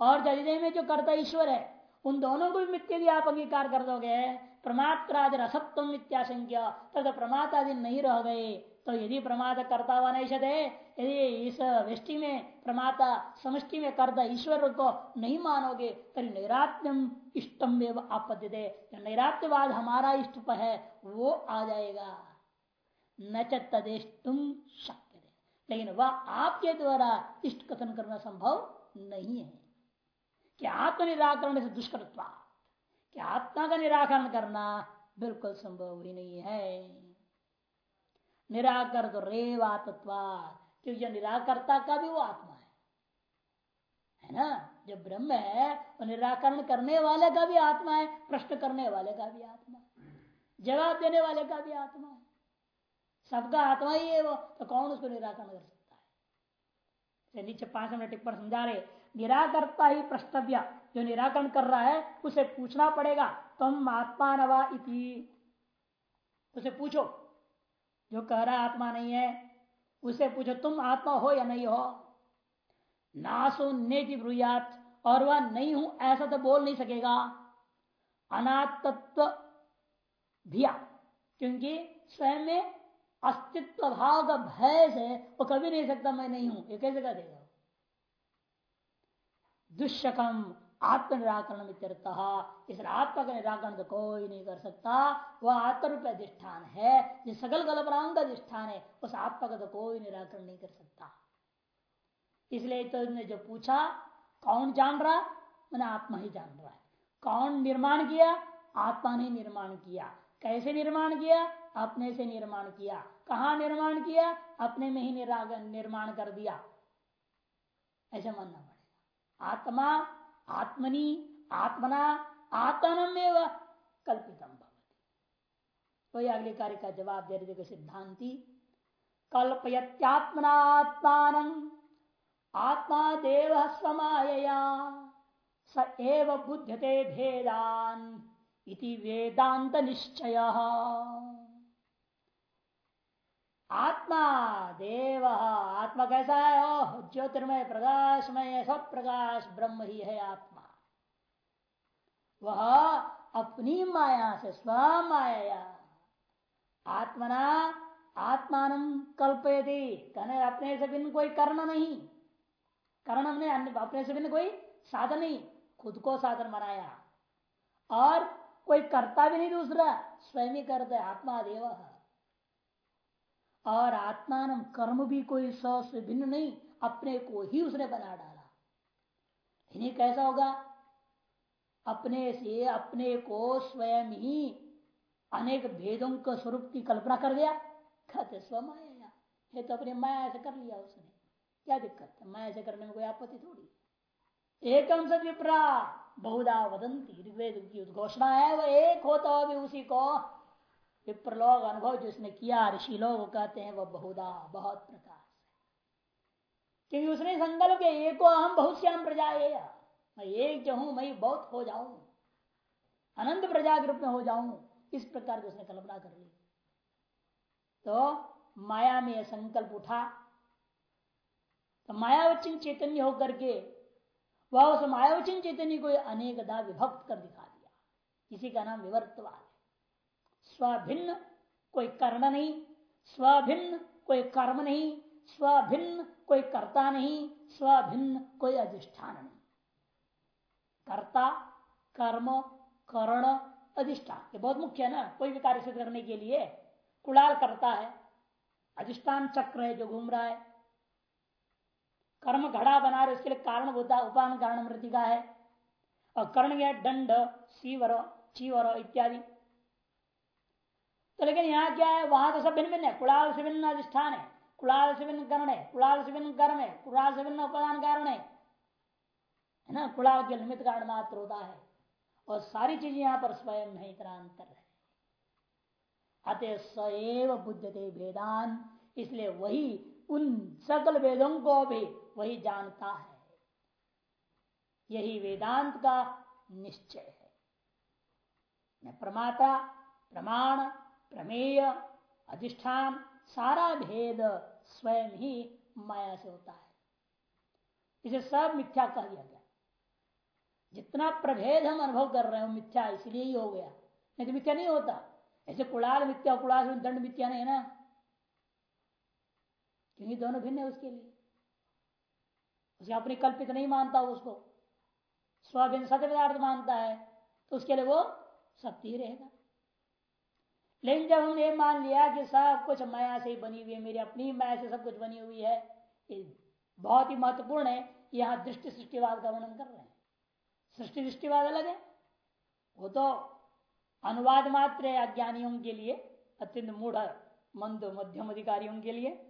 और जलिदय में जो कर्ता ईश्वर है उन दोनों को भी मिथ्य यदि आप अंगीकार कर दोगे। प्रमात्रादि असत्व मिथ्याशंक्य। तथा प्रमातादि नहीं रह गए तो यदि प्रमाद करता हुआ नहीं यदि इस वृष्टि में प्रमाता समष्टि में कर्ता ईश्वर को नहीं मानोगे तो नैरात्यम इष्टम एवं आपत्ति दे नैरात्यवाद हमारा इष्ट है, वो आ जाएगा। न चदेष्टुम शक्य दे लेकिन वह आपके द्वारा इष्ट कथन करना संभव नहीं है। कि आत्म निराकरण से दुष्कर्वा कि आत्मा का निराकरण करना बिल्कुल संभव ही नहीं है। निराकर तो रेवा क्योंकि जो निराकर्ता का भी वो आत्मा है। है ना? जो ब्रह्म है वो निराकरण करने वाले का भी आत्मा है, प्रश्न करने वाले का भी आत्मा जवाब देने वाले का भी आत्मा है। सबका आत्मा ही है वो तो कौन उसको निराकरण कर सकता है? नीचे पाँच मिनट टिप्पण समझा रहे निराकर्ता ही प्रश्नव्य जो निराकरण कर रहा है, उसे पूछना पड़ेगा, तुम आत्मा नवा इति? उसे पूछो। जो कह रहा आत्मा नहीं है, उसे पूछो, तुम आत्मा हो या नहीं हो? नासो नेति ब्रुयात, और वह नहीं हूँ, ऐसा तो बोल नहीं सकेगा। अनात्व भिया क्योंकि स्वयं में अस्तित्व भाव का भय से वो कभी नहीं सकता, मैं नहीं हूँ। ये कैसे कह देगा? दुष्कम आत्म निराकरण इस आत्मा का निराकरण तो कोई नहीं कर सकता। वह आत्मरूप अधिष्ठान है। जो सकल कल्पनाओं का अधिष्ठान है। उस आत्मा का तो कोई निराकरण नहीं कर सकता। इसलिए तो ने जो पूछा, कौन जान रहा? मैंने आत्मा ही जान रहा है। कौन निर्माण किया? आत्मा ने निर्माण किया। कैसे निर्माण किया? अपने से निर्माण किया। कहा निर्माण किया? अपने में ही निर्माण कर दिया। ऐसे मानना आत्मा, आत्मनि, आत्मना, आत्मनमेव कल्पितम भवती। वही अगले कार्य का जवाब दे रहे सिद्धांति, कल्पयत्यात्मनात्मान आत्मा देव स्वमायया, स एव बुध्यते भेदान इति वेदांत निश्चय आत्मा, देव, आत्मा कैसा है? ओह, ज्योतिर्मय, प्रकाशमय सब प्रकाश ब्रह्म ही है आत्मा। वह अपनी माया से स्व माया आत्मना आत्मान कल्पयति। कहने अपने से बिन कोई कर्ण नहीं। कर्ण हमने अपने से बिन कोई साधन नहीं, खुद को साधन बनाया। और कोई करता भी नहीं दूसरा, स्वयं ही करते आत्मा देव। है और आत्मान कर्म भी कोई सौ से भिन्न नहीं, अपने को ही उसने बना डाला। इन्हें कैसा होगा? अपने से अपने को स्वयं ही अनेक भेदों के स्वरूप की कल्पना कर दिया। कहते, स्वमाया, ये तो अपने माया से कर लिया उसने। क्या दिक्कत है? माया से करने में कोई आपत्ति थोड़ी? एकम सद विप्रा, बहुधा वदंती ऋग्वेद की उद्घोषणा है वह एक होता भी उसी को विप्रलोक अनुभव जिसने किया, ऋषि लोग कहते हैं वह बहुधा, बहुत प्रकार से क्योंकि उसने संकल्प किया, एक हम बहुत श्याम प्रजा मैं एक जो हूँ, मैं बहुत हो जाऊँ। अनंत प्रजा के रूप में हो जाऊँ। इस प्रकार की उसने कल्पना कर ली। तो माया में यह संकल्प उठा। तो मायावचन चैतन्य होकर के वह उस मायावचन चैतन्य को अनेकदा विभक्त कर दिखा दिया। इसी का नाम विवर्तवाद। स्वभिन्न, कोई कर्ण नहीं। स्वभिन्न, कोई कर्म नहीं। स्वभिन्न, कोई कर्ता नहीं। स्वभिन्न, कोई अधिष्ठान नहीं। कर्ता, कर्म, करण, अधिष्ठान, ये बहुत मुख्य है ना, कोई भी कार्य सिद्ध करने के लिए। कुड़ाल करता है, अधिष्ठान चक्र है जो घूम रहा है। कर्म घड़ा बना रहे, उसके लिए कारण होता उपान, कारण मृतिका है। और कर्ण गया दंड, सीवर, चीवर इत्यादि। तो लेकिन यहाँ क्या है? वहाँ तो सब भिन्न भिन्न है। कुड़ाल से भिन्न अधिष्ठान है। कुड़ाल से भिन्न कर्ण है। कुड़ाल से भिन्न कर्म है। कुड़ाल से भिन्न उपादान कारण है। ना? कुड़ाल के निमित्त कारण मात्र होता है। और सारी चीज़ें यहाँ पर स्वयं है इतना अंतर है। अतः सएव बुद्धते वेदान। इसलिए वही उन सकल वेदों को भी वही जानता है। यही वेदांत का निश्चय है। प्रमाता, प्रमाण प्रमेय, अधिष्ठान, सारा भेद स्वयं ही माया से होता है। इसे सब मिथ्या कह दिया गया। जितना प्रभेद हम अनुभव कर रहे हो मिथ्या इसलिए ही हो गया। नहीं तो मिथ्या नहीं होता। ऐसे कुड़ाल मिथ्या कुड़ाल दंड मिथ्या नहीं है ना? क्योंकि दोनों भिन्न है उसके लिए। उसे अपनी कल्पित नहीं मानता उसको। स्वाभिन्न सत्य पदार्थ मानता है तो उसके लिए वो सत्य ही रहेगा। लेकिन जब हमने ये मान लिया कि सब कुछ माया से ही बनी हुई है, मेरी अपनी माया से सब कुछ बनी हुई है। बहुत ही महत्वपूर्ण है, यहाँ दृष्टि सृष्टिवाद का वर्णन कर रहे हैं। सृष्टि दृष्टिवाद अलग है। वो तो अनुवाद मात्र है अज्ञानियों के लिए, अत्यंत मूढ़ मंद मध्यम अधिकारियों के लिए।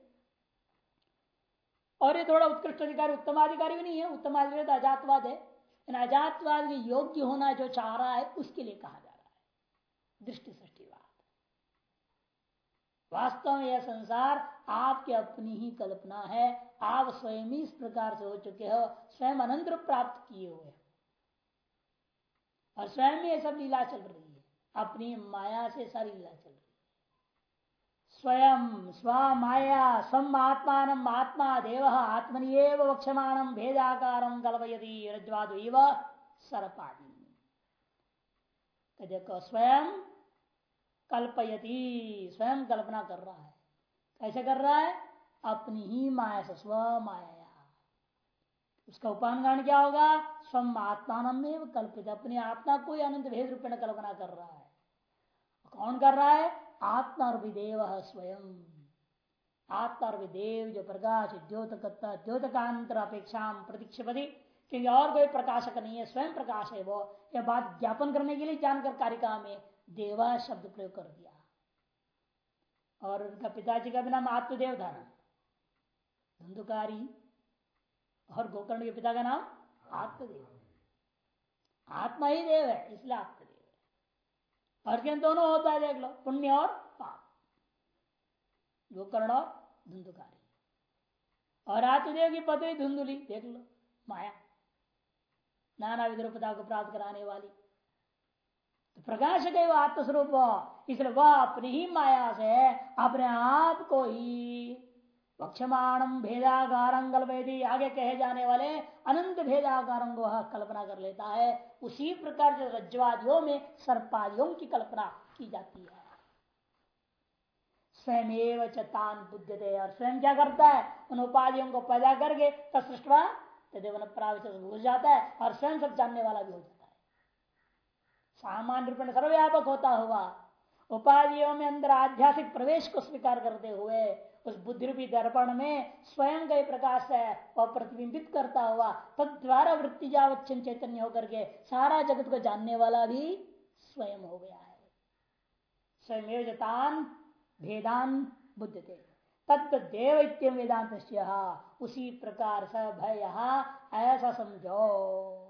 और ये थोड़ा उत्कृष्ट अधिकारी उत्तमाधिकारी भी नहीं है उत्तमाधिकारी तो अजातवाद है। अजातवाद योग्य होना जो चाह रहा है, उसके लिए कहा जा रहा है। दृष्टि सृष्टिवाद वास्तव में यह संसार आपकी अपनी ही कल्पना है। आप स्वयं ही इस प्रकार से हो चुके हो, स्वयं अनंत प्राप्त किए हुए और स्वयं यह सब लीला चल रही है। अपनी माया से सारी लीला चल रही है। स्वयं स्व माया स्व आत्मान आत्मा देव आत्मनिव वक्षमाण भेदाकार कल्पयती रज्वाद सरपादी तो देखो, स्वयं कल्पयती, स्वयं कल्पना कर रहा है। कैसे कर रहा है? अपनी ही माया से स्व माया उसका उपान क्या होगा? स्वम आत्मान कल्पित। अपनी आत्मा को अनंत भेद रूप में कल्पना कर रहा है। कौन कर रहा है? आत्मा विदेव स्वयं। आत्मा विदेव जो प्रकाश द्योतकता द्योतकांतर अपेक्षा प्रतीक्षपति, क्योंकि और कोई प्रकाशक नहीं है, स्वयं प्रकाश है वो। यह बात ज्ञापन करने के लिए जानकर कारिका में देवा शब्द प्रयोग कर दिया। और उनका पिताजी का भी नाम आत्मदेव था धुंधुकारी। और गोकर्ण के पिता का नाम आत्मदेव। आत्मा ही देव है, इसलिए आत्मदेव है। और क्या दोनों होता है, देख लो, पुण्य और पाप। गोकर्ण और धुंधुकारी। और आत्मदेव की पदवी धुंधुली, देख लो, माया। नाना विद्रुपता को प्राप्त कराने वाली। तो प्रकाश है वो आत्मस्वरूप इसलिए वह अपनी ही माया से अपने आप को ही वक्षमाणम कल्पयती। आगे कहे जाने वाले अनंत भेदागारं को वह कल्पना कर लेता है। उसी प्रकार से रज्वादियों में सर्पादियों की कल्पना की जाती है। स्वयं चतान बुद्धते और स्वयं क्या करता है? उन उपाधियों को पैदा करके तत्सृष्टवा तदेवन प्रावित घुस जाता है और स्वयं सब जानने वाला भी हो जाता है। सामान्य रूप में सर्वव्यापक होता हुआ। उपाधियों में अंदर आध्यात्मिक प्रवेश को स्वीकार करते हुए, उस बुद्धि रूपी दर्पण में स्वयं का प्रकाश है और प्रतिबिंबित करता हुआ तद द्वारा वृत्ति जावच्छन चैतन्य होकर के सारा जगत को जानने वाला भी स्वयं हो गया है। स्वयं जतान भेदान बुद्धते तत्व देव इत्यम वेदांत उसी प्रकार से भय ऐसा समझो।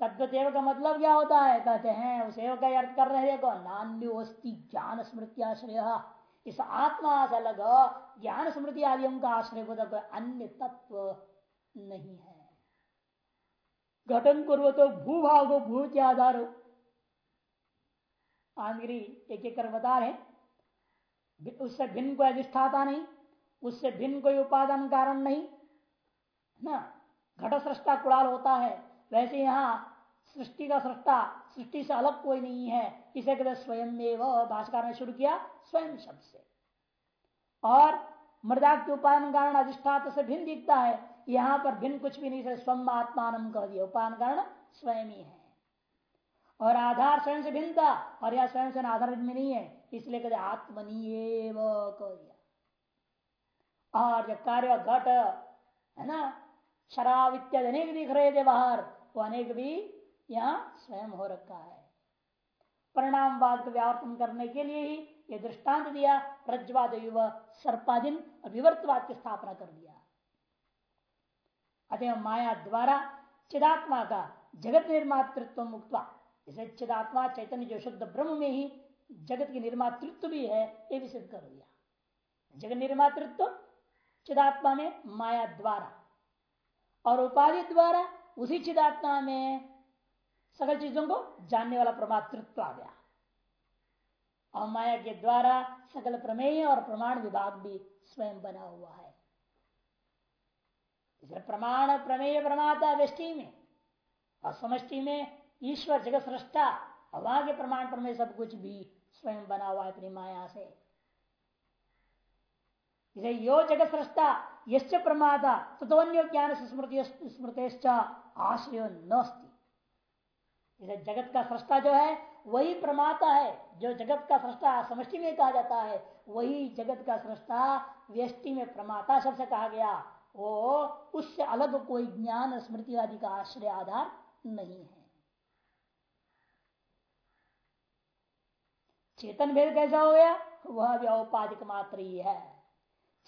तत्व का मतलब क्या होता है? कहते हैं, उस का अर्थ कर रहे देखो ज्ञान स्मृत्याश्रय इस आत्मा से अलग ज्ञान स्मृति आदि का आश्रय को कोई अन्य तत्व नहीं है। घटन करो तो भूभाव भू के आधार आंग्री एक एक कर बता रहे उससे भिन्न कोई अधिष्ठाता नहीं, उससे भिन्न कोई उपादान कारण नहीं। ना घट सृष्टा कुड़ाल होता है। वैसे यहाँ सृष्टि का सृष्टा, सृष्टि से अलग कोई नहीं है। इसे कहते स्वयं में भाषकर ने शुरू किया स्वयं शब्द से। और मृदा के उपायन कारण अधिष्ठात से भिन्न दिखता है। यहाँ पर भिन्न कुछ भी नहीं स्वम आत्मान कह दिया। उपायन कारण स्वयं ही है। और आधार स्वयं से भिन्न था, और यह स्वयं से आधार में नहीं है। इसलिए कहते आत्मनीय कह दिया। और जब कार्य घट, है ना शराब इत्यादि अनेक दिख रहे थे बाहर वो अनेक भी यहाँ स्वयं हो रखा है। परिणामवाद को व्यावर्तन करने के लिए ही ये दृष्टांत दिया, रज्जवाद सर्पादिन और विवर्तवाद की स्थापना कर दिया। अतः माया द्वारा चिदात्मा का जगत निर्मातृत्व मुक्त इसे चिदात्मा चैतन्य जो शुद्ध ब्रह्म में ही जगत की निर्मातृत्व भी है, ये भी सिद्ध कर दिया। जगत निर्मातृत्व चिदात्मा में माया द्वारा और उपाधि द्वारा उसी चिदात्मा में सकल चीज़ों को जानने वाला प्रमातृत्व आ गया। और माया के द्वारा सकल प्रमेय और प्रमाण विभाग भी स्वयं बना हुआ है। प्रमाण, प्रमेय प्रमाता वृष्टि में और समष्टि में ईश्वर, जगत, सृष्टा और वहाँ के प्रमाण, प्रमेय सब कुछ भी स्वयं बना हुआ है अपनी माया से। इसे यो, जगत, सृष्टा यश्च प्रमादा तत्वन्य ज्ञान स्मृति स्मृत आश्रय नस्ती। जगत का सृष्टा जो है, वही प्रमाता है। जो जगत का सृष्टा समष्टि में कहा जाता है, वही जगत का सृष्टा व्यष्टि में प्रमाता शब्द से कहा गया। वो उससे अलग कोई ज्ञान स्मृति आदि का आश्रय आधार नहीं है। चेतन भेद कैसा हो गया? वह भी औपाधिक मात्र ही है।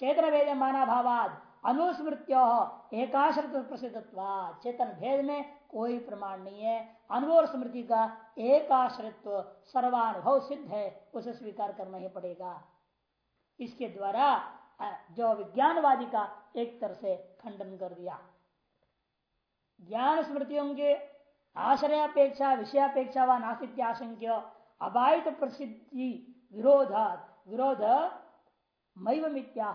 चेतन भेद माना भावाद अनुस्मृत्यो एकाश्रित प्रसिद्ध चेतन भेद में कोई प्रमाण नहीं है। अनुभव स्मृति का एक आश्रित्व सर्वानुभव सिद्ध है, उसे स्वीकार करना ही पड़ेगा। इसके द्वारा जो विज्ञानवादी का एक तरह से खंडन कर दिया। ज्ञान स्मृतियों के आश्रय आश्रयापेक्षा, विषयापेक्षा व नास्तित्याशंक्य अबाधित प्रसिद्धि विरोध विरोध मैव मिथ्या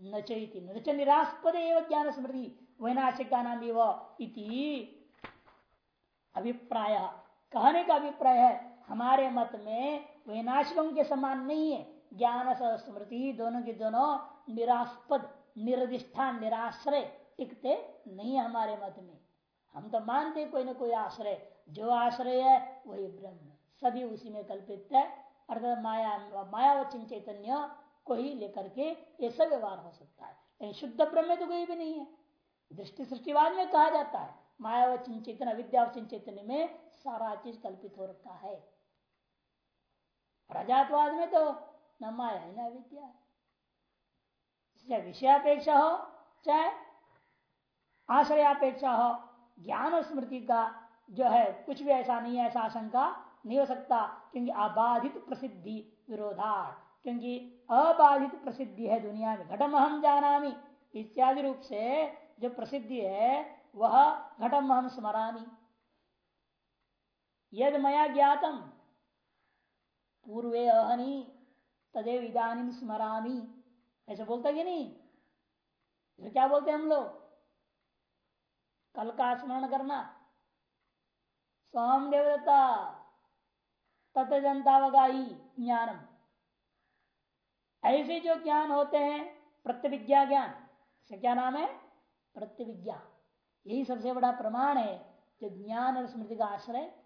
न चैति न च निरास्पद ज्ञान स्मृति वैनाशिका नाम इति। अभिप्राय। कहने का अभिप्राय है, हमारे मत में वैनाशिकों के समान नहीं है। ज्ञान स्मृति दोनों के दोनों निरास्पद निर्दिष्ठान निराश्रय टिकते नहीं हमारे मत में। हम तो मानते कोई ना कोई आश्रय। जो आश्रय है, वही ब्रह्म। सभी उसी में कल्पित है। अर्थात माया माया व चैतन्य को ही लेकर के सब व्यवहार हो सकता है। लेकिन शुद्ध ब्रह्म तो कोई भी नहीं है। दृष्टि सृष्टिवाद में कहा जाता है, माया व चिंचेतन विद्या चैतन्य में सारा चीज़ कल्पित हो रखा है। प्रजातवाद में तो न माया है न विद्या है। चाहे विषयापेक्षा हो, चाहे आश्रयापेक्षा हो, ज्ञान और स्मृति का जो है, कुछ भी ऐसा नहीं है, ऐसा आशंका नहीं हो सकता, क्योंकि अबाधित प्रसिद्धि विरोधा क्योंकि अबाधित प्रसिद्धि है दुनिया में। घटम हम जाना इत्यादि रूप से जो प्रसिद्धि है, वह घटम हम स्मरामी। यद मया ज्ञातम, पूर्वे अहनी तदेव इदानी स्मरामी। ऐसा बोलता कि नहीं? क्या बोलते हम लोग? कल का स्मरण करना। सोम देवदत्ता तत्व जनतावगाही ज्ञानम। ऐसे जो ज्ञान होते हैं प्रत्यविज्ञा ज्ञान। से क्या नाम है? प्रत्यविज्ञा यही सबसे बड़ा प्रमाण है, जो ज्ञान और स्मृति का आश्रय।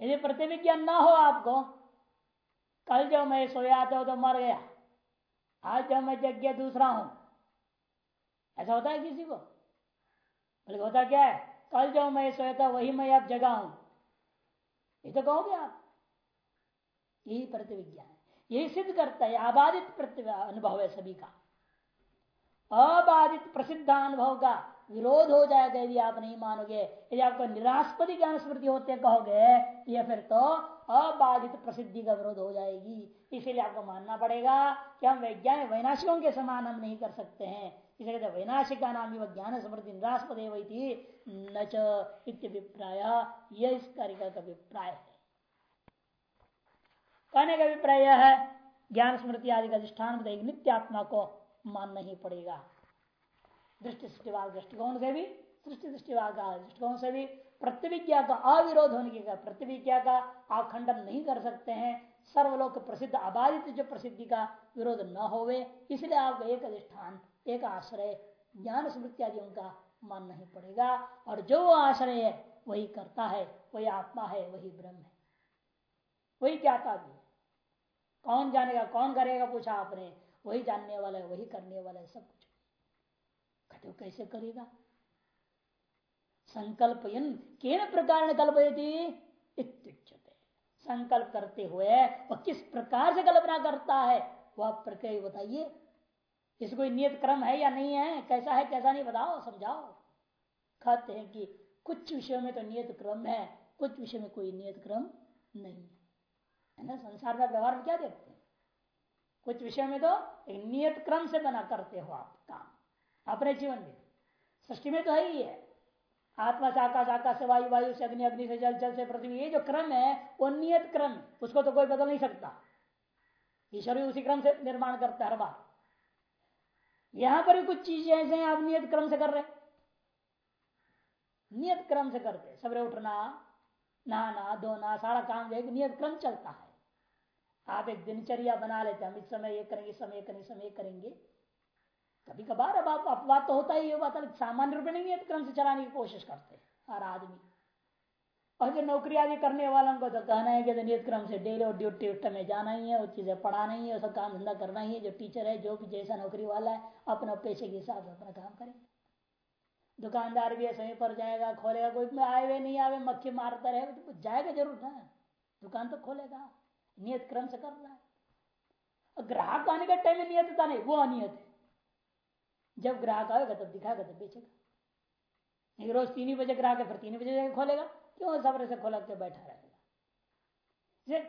यदि प्रतिविज्ञा ना हो आपको, कल जो मैं सोया था तो मर गया। आज जब मैं जग गया दूसरा हूँ। ऐसा होता है किसी को? बल्कि होता क्या है? कल जो मैं सोया था, वही मैं अब जगा हूँ। ये तो कहोगे आप, यही प्रतिविज्ञा है। यही सिद्ध करता है, आबादित अनुभव है सभी का। अबाधित प्रसिद्ध अनुभव का विरोध हो जाएगा यदि आप नहीं मानोगे। यदि आपको निरास्पदी ज्ञान स्मृति होते कहोगे या फिर तो अबाधित प्रसिद्धि का विरोध हो जाएगी। इसीलिए आपको मानना पड़ेगा कि हम वैज्ञानिक वैनाशिकों के समान हम नहीं कर सकते हैं। इसे कहते वैनाशिका नाम ज्ञान स्मृति, निरास्पद न अभिप्राय यह इस कार्य का अभिप्राय है। कहने का अभिप्राय है, ज्ञान स्मृति आदि का अधिष्ठान एक नित्य आत्मा को मानना ही पड़ेगा। दृष्टि सृष्टिवाद दृष्टिकोण से भी, सृष्टि दृष्टिवाद का दृष्टिकोण से भी प्रतिविज्ञा का अविरोध होने के प्रतिविज्ञा का आप खंडन नहीं कर सकते हैं। सर्वलोक प्रसिद्ध अबाधित जो प्रसिद्धि का विरोध न होवे, इसलिए आपको एक अधिष्ठान, एक आश्रय, ज्ञान स्मृति आदि उनका मानना ही पड़ेगा। और जो आश्रय है, वही करता है, वही आत्मा है, वही ब्रह्म है। वही ज्ञाता भी कौन जानेगा, कौन करेगा पूछा आपने? वही जानने वाला है, वही करने वाला है, सब कुछ। कहते कैसे करेगा? संकल्प केन प्रकार संकल्प करते हुए वह किस प्रकार से कल्पना करता है, वह प्रक्रिया बताइए। इस कोई नियत क्रम है या नहीं है? कैसा है, कैसा नहीं, बताओ, समझाओ। कहते हैं कि कुछ विषयों में तो नियत क्रम है, कुछ विषय में कोई नियत क्रम नहीं है। ना? संसार का व्यवहार क्या देखते हैं? कुछ विषय में तो एक नियत क्रम से बना करते हो आप काम। अपने जीवन में। सृष्टि में तो है ही है। आत्मा से आकाश आकाश से वायु वायु से अग्नि अग्नि से जल जल से पृथ्वी। ये जो क्रम है, वो नियत क्रम, उसको तो कोई बदल नहीं सकता। ईश्वर भी उसी क्रम से निर्माण करता है हर बार। यहाँ पर भी कुछ चीज़ें ऐसे हैं, आप नियत क्रम से कर रहे नियत क्रम से करते सवेरे उठना, नहाना, धोना, सारा काम एक नियत क्रम चलता है। आप एक दिनचर्या बना लेते हम इस समय ये करेंगे समय करेंगे समय करेंगे। कभी कभार अब आप अपवाद तो होता ही है, बात सामान्य रूप में नहीं है क्रम से चलाने की कोशिश करते हैं, हर आदमी। और जो नौकरी आदि करने वालों को तो कहना है कि नियत क्रम से डेली और ड्यूटी उठ में जाना ही है वो चीज़ें पढ़ाना ही है, सब काम धंधा करना ही है, जो टीचर है, जो भी जैसा नौकरी वाला है, अपना पैसे के हिसाब से अपना काम करेंगे। दुकानदार भी समय पर जाएगा, खोलेगा, कोई आए हुए नहीं आवे मक्खी मारता रहे तो जाएगा ज़रूर ना, दुकान तो खोलेगा। नियत क्रम से कर रहा है। ग्राहक आने का टाइम नियत था नहीं, वो अनियत है। जब ग्राहक आएगा तब दिखाएगा, तब बेचेगा। एक रोज तीन ही बजे ग्राहक है, फिर तीन बजे खोलेगा। क्यों सबर से खोल के बैठा रहेगा?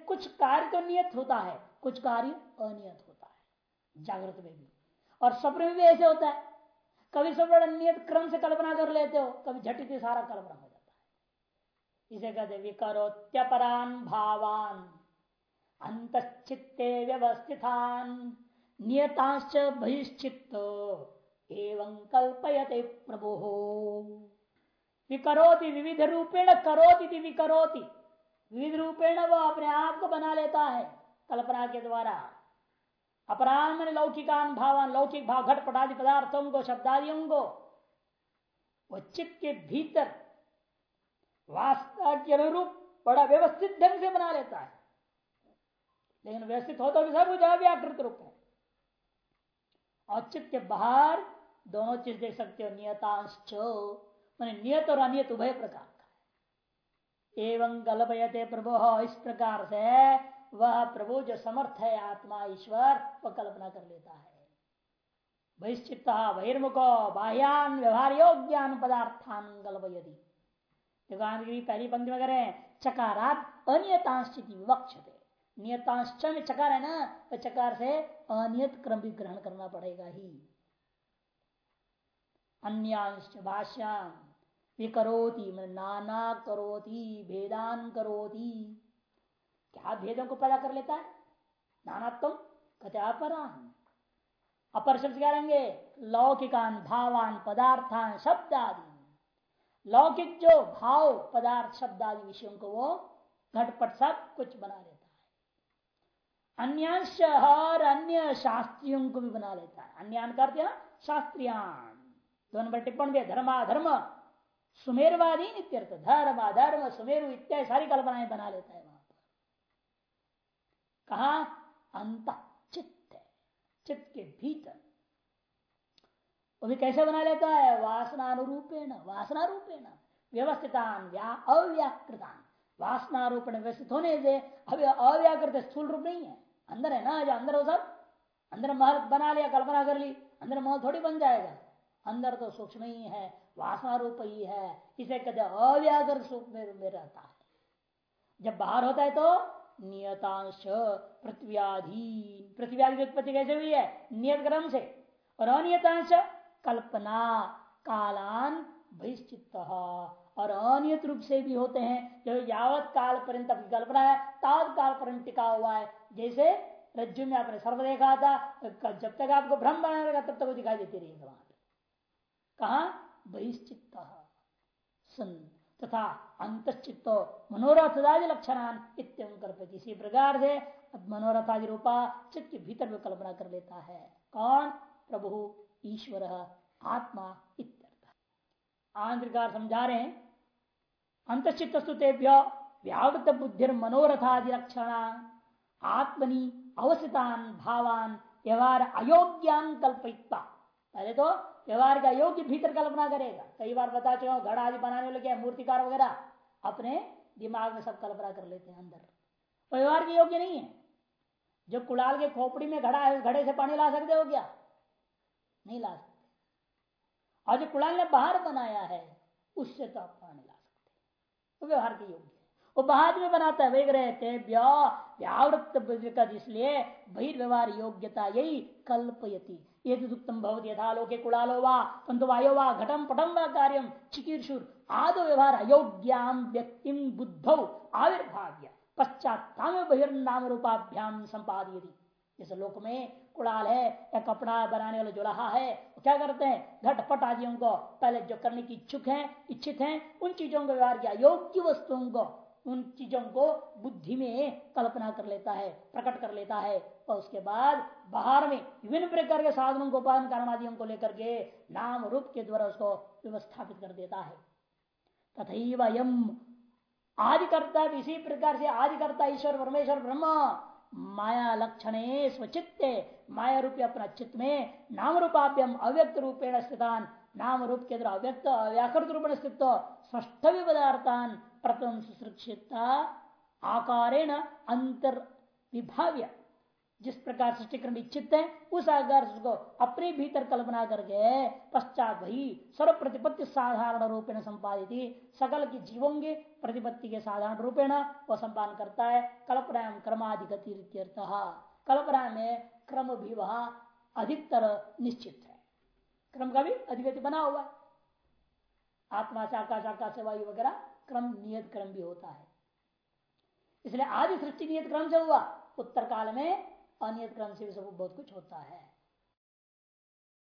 कुछ कार्य तो नियत होता है, कुछ कार्य अनियत होता है, जागृत में भी। और सब्र में भी ऐसे होता है। कभी सब नियत क्रम से कल्पना कर लेते हो, कभी झटित सारा कल्पना हो जाता है। इसे कहते विकरोत्यपरान भावान। अंत चित्ते व्यवस्थितान नियतांश बहिश्चित्त, एवं कल्पयते प्रभु। विकरोति विविध रूपेण करोति विकरोति। विविध रूपेण वो अपने आप को बना लेता है कल्पना के द्वारा। अपराध में लौकिकान भावान, लौकिक भाव घट पटादि पदार्थों को, शब्दादियों को, वो चित्त के भीतर वास्तव के अनुरूप बड़ा व्यवस्थित ढंग से बना लेता है। लेकिन व्यवस्थित हो तो भी सब कुछ अव्याकृत रूप है। के बाहर दोनों चीज़ देख सकते हो नियतांश मैंने नियत और अनियत उभय प्रकार का एवं गलभयते प्रभु, इस प्रकार से वह प्रभु जो समर्थ है, आत्मा ईश्वर, वह कल्पना कर लेता है। बहिश्चित बहिर्मुखो बाह्यान व्यवहार योग्यान पदार्थान गलभयति पहली पंक्ति में करें चकारात अनियतांश विवक्षते। नियतांश में चकार है ना तो चकार से अनियत क्रम भी ग्रहण करना पड़ेगा ही। अन्यांश भाष्याम, विकरोती नाना करोती, भेदान करोती। क्या भेदों को पैदा कर लेता है? नानात्म अपरान अपर शब्द क्या रहेंगे? लौकिकान भावान पदार्थान शब्द आदि लौकिक जो भाव, पदार्थ शब्द आदि विषयों को वो घटपट सब कुछ बना लेता है। अन्यांश और अन्य शास्त्रियों को भी बना लेता है। अन्यान करते शास्त्रियान। दो नंबर टिप्पण भी धर्माधर्म सुमेरवादी नित्यर्थ, धर्म अधर्म सुमेरु इत्यादि सारी कल्पनाएँ बना लेता है वहाँ पर। कहा? अंत, चित्त चित्त के भीतर। वो भी कैसे बना लेता है? वासनानुरूपेण वासना रूपेण व्यवस्थितान अव्याकृतान। वासना रूपेण व्यवस्थित होने से अभी अव्याकृत स्थूल रूप नहीं है। अंदर है ना जो अंदर हो सब? अंदर महल बना लिया कल्पना कर ली अंदर महल थोड़ी बन जाएगा। अंदर तो सूक्ष्म ही है वासना रूप ही है इसे कहते अव्यागर रूप में, में रहता है। जब बाहर होता है तो नियतांश पृथ्व्याधीन। पृथ्व्याधि उत्पत्ति कैसे हुई है? नियत क्रम से। और अनियतांश कल्पना कालान बहिश्चित और अनियत रूप से भी होते हैं, जो यावत काल पर्यंत कल्पना है तावत काल पर्यंत टिका हुआ है। जैसे रज्जु में आपने सर्व देखा था जब तक आपको भ्रम बना रहेगा, तब तक वो दिखाई देती रहेगा वहाँ कहा? बहिश्चित सुन। तथा अंतचित्तो मनोरथादि लक्षणान इतम करपति इसी प्रकार से मनोरथादि रूपा चित्त के भीतर में कल्पना कर लेता है। कौन? प्रभु ईश्वर, आत्मा इत्यर्थ आंध्रकार समझा रहे हैं। अंतचित स्तुतेभ्य व्यावृत बुद्धि मनोरथादि लक्षण आत्मनि अवसितान भावान व्यवहार अयोग्यान कल्पिता पहले तो व्यवहार का योग्य भीतर कल्पना करेगा। कई बार बता चुका घड़ा आदि बनाने लगे मूर्तिकार वगैरह। अपने दिमाग में सब कल्पना कर लेते हैं अंदर। व्यवहार के योग्य नहीं है। जो कुड़ाल के खोपड़ी में घड़ा है घड़े से पानी ला सकते हो क्या? नहीं ला सकते। और जो कुड़ाल ने बाहर बनाया है, उससे तो आप पानी ला सकते तो व्यवहार के योग्य वो बाहर में बनाता है वेग रहते व्यावृत इसलिए बहिर्व्यवहार योग्यता यही कल्पयती। ये दुक्तम भवत यथालोके कुड़ालो वा तंतु वायो वा घटम पटम व कार्यम चिकीर्षुर, आदो व्यवहार अयोग्याम व्यक्ति बुद्ध आविर्भाव्य पश्चात बहिर्नाम रूपाभ्याम संपादी जैसे लोक में कुड़ाल है, या कपड़ा बनाने वाला जो रहा है क्या करते हैं? घटपट आदियों को पहले जो करने की इच्छुक है, इच्छित है, उन चीज़ों का व्यवहार किया योग्य वस्तुओं को, उन चीज़ों को बुद्धि में कल्पना कर लेता है, प्रकट कर लेता है, और उसके बाद बाहर में विभिन्न प्रकार के साधनों को पालन कारण आदियों को लेकर के नाम रूप के द्वारा उसको व्यवस्थापित कर देता है। तथा यम आदि करता इसी प्रकार से आदि करता ईश्वर, परमेश्वर, ब्रह्म माया लक्षण स्वचित्ते माया रूपी अपना चित्त में नाम रूपाभ्यम अव्यक्त रूपेण स्थितान। नाम रूप के द्वारा अव्यक्त व्याकृत रूप स्थित। स्पष्ट पदार्थान प्रथम सुशिक्षित आकारेण अंतर विभाव्य जिस प्रकार सृष्टिक्रम इच्छित है, उस आकार को अपने भीतर कल्पना करके पश्चात वही सर्व प्रतिपत्ति साधारण रूपेण संपादित, सकल की जीवों के प्रतिपत्ति के साधारण रूपेण वह संपादन करता है। कल्पना क्रमाधिगति कल्पना में क्रम भी वहाँ अधिकतर निश्चित है। क्रम का भी अधिगति बना हुआ है। आत्मा से आकाश आकाश से वायु वगैरह क्रम नियत क्रम भी होता है। इसलिए आदि सृष्टि नियत क्रम से हुआ। उत्तर काल में अनियत क्रम से भी सब बहुत कुछ होता है।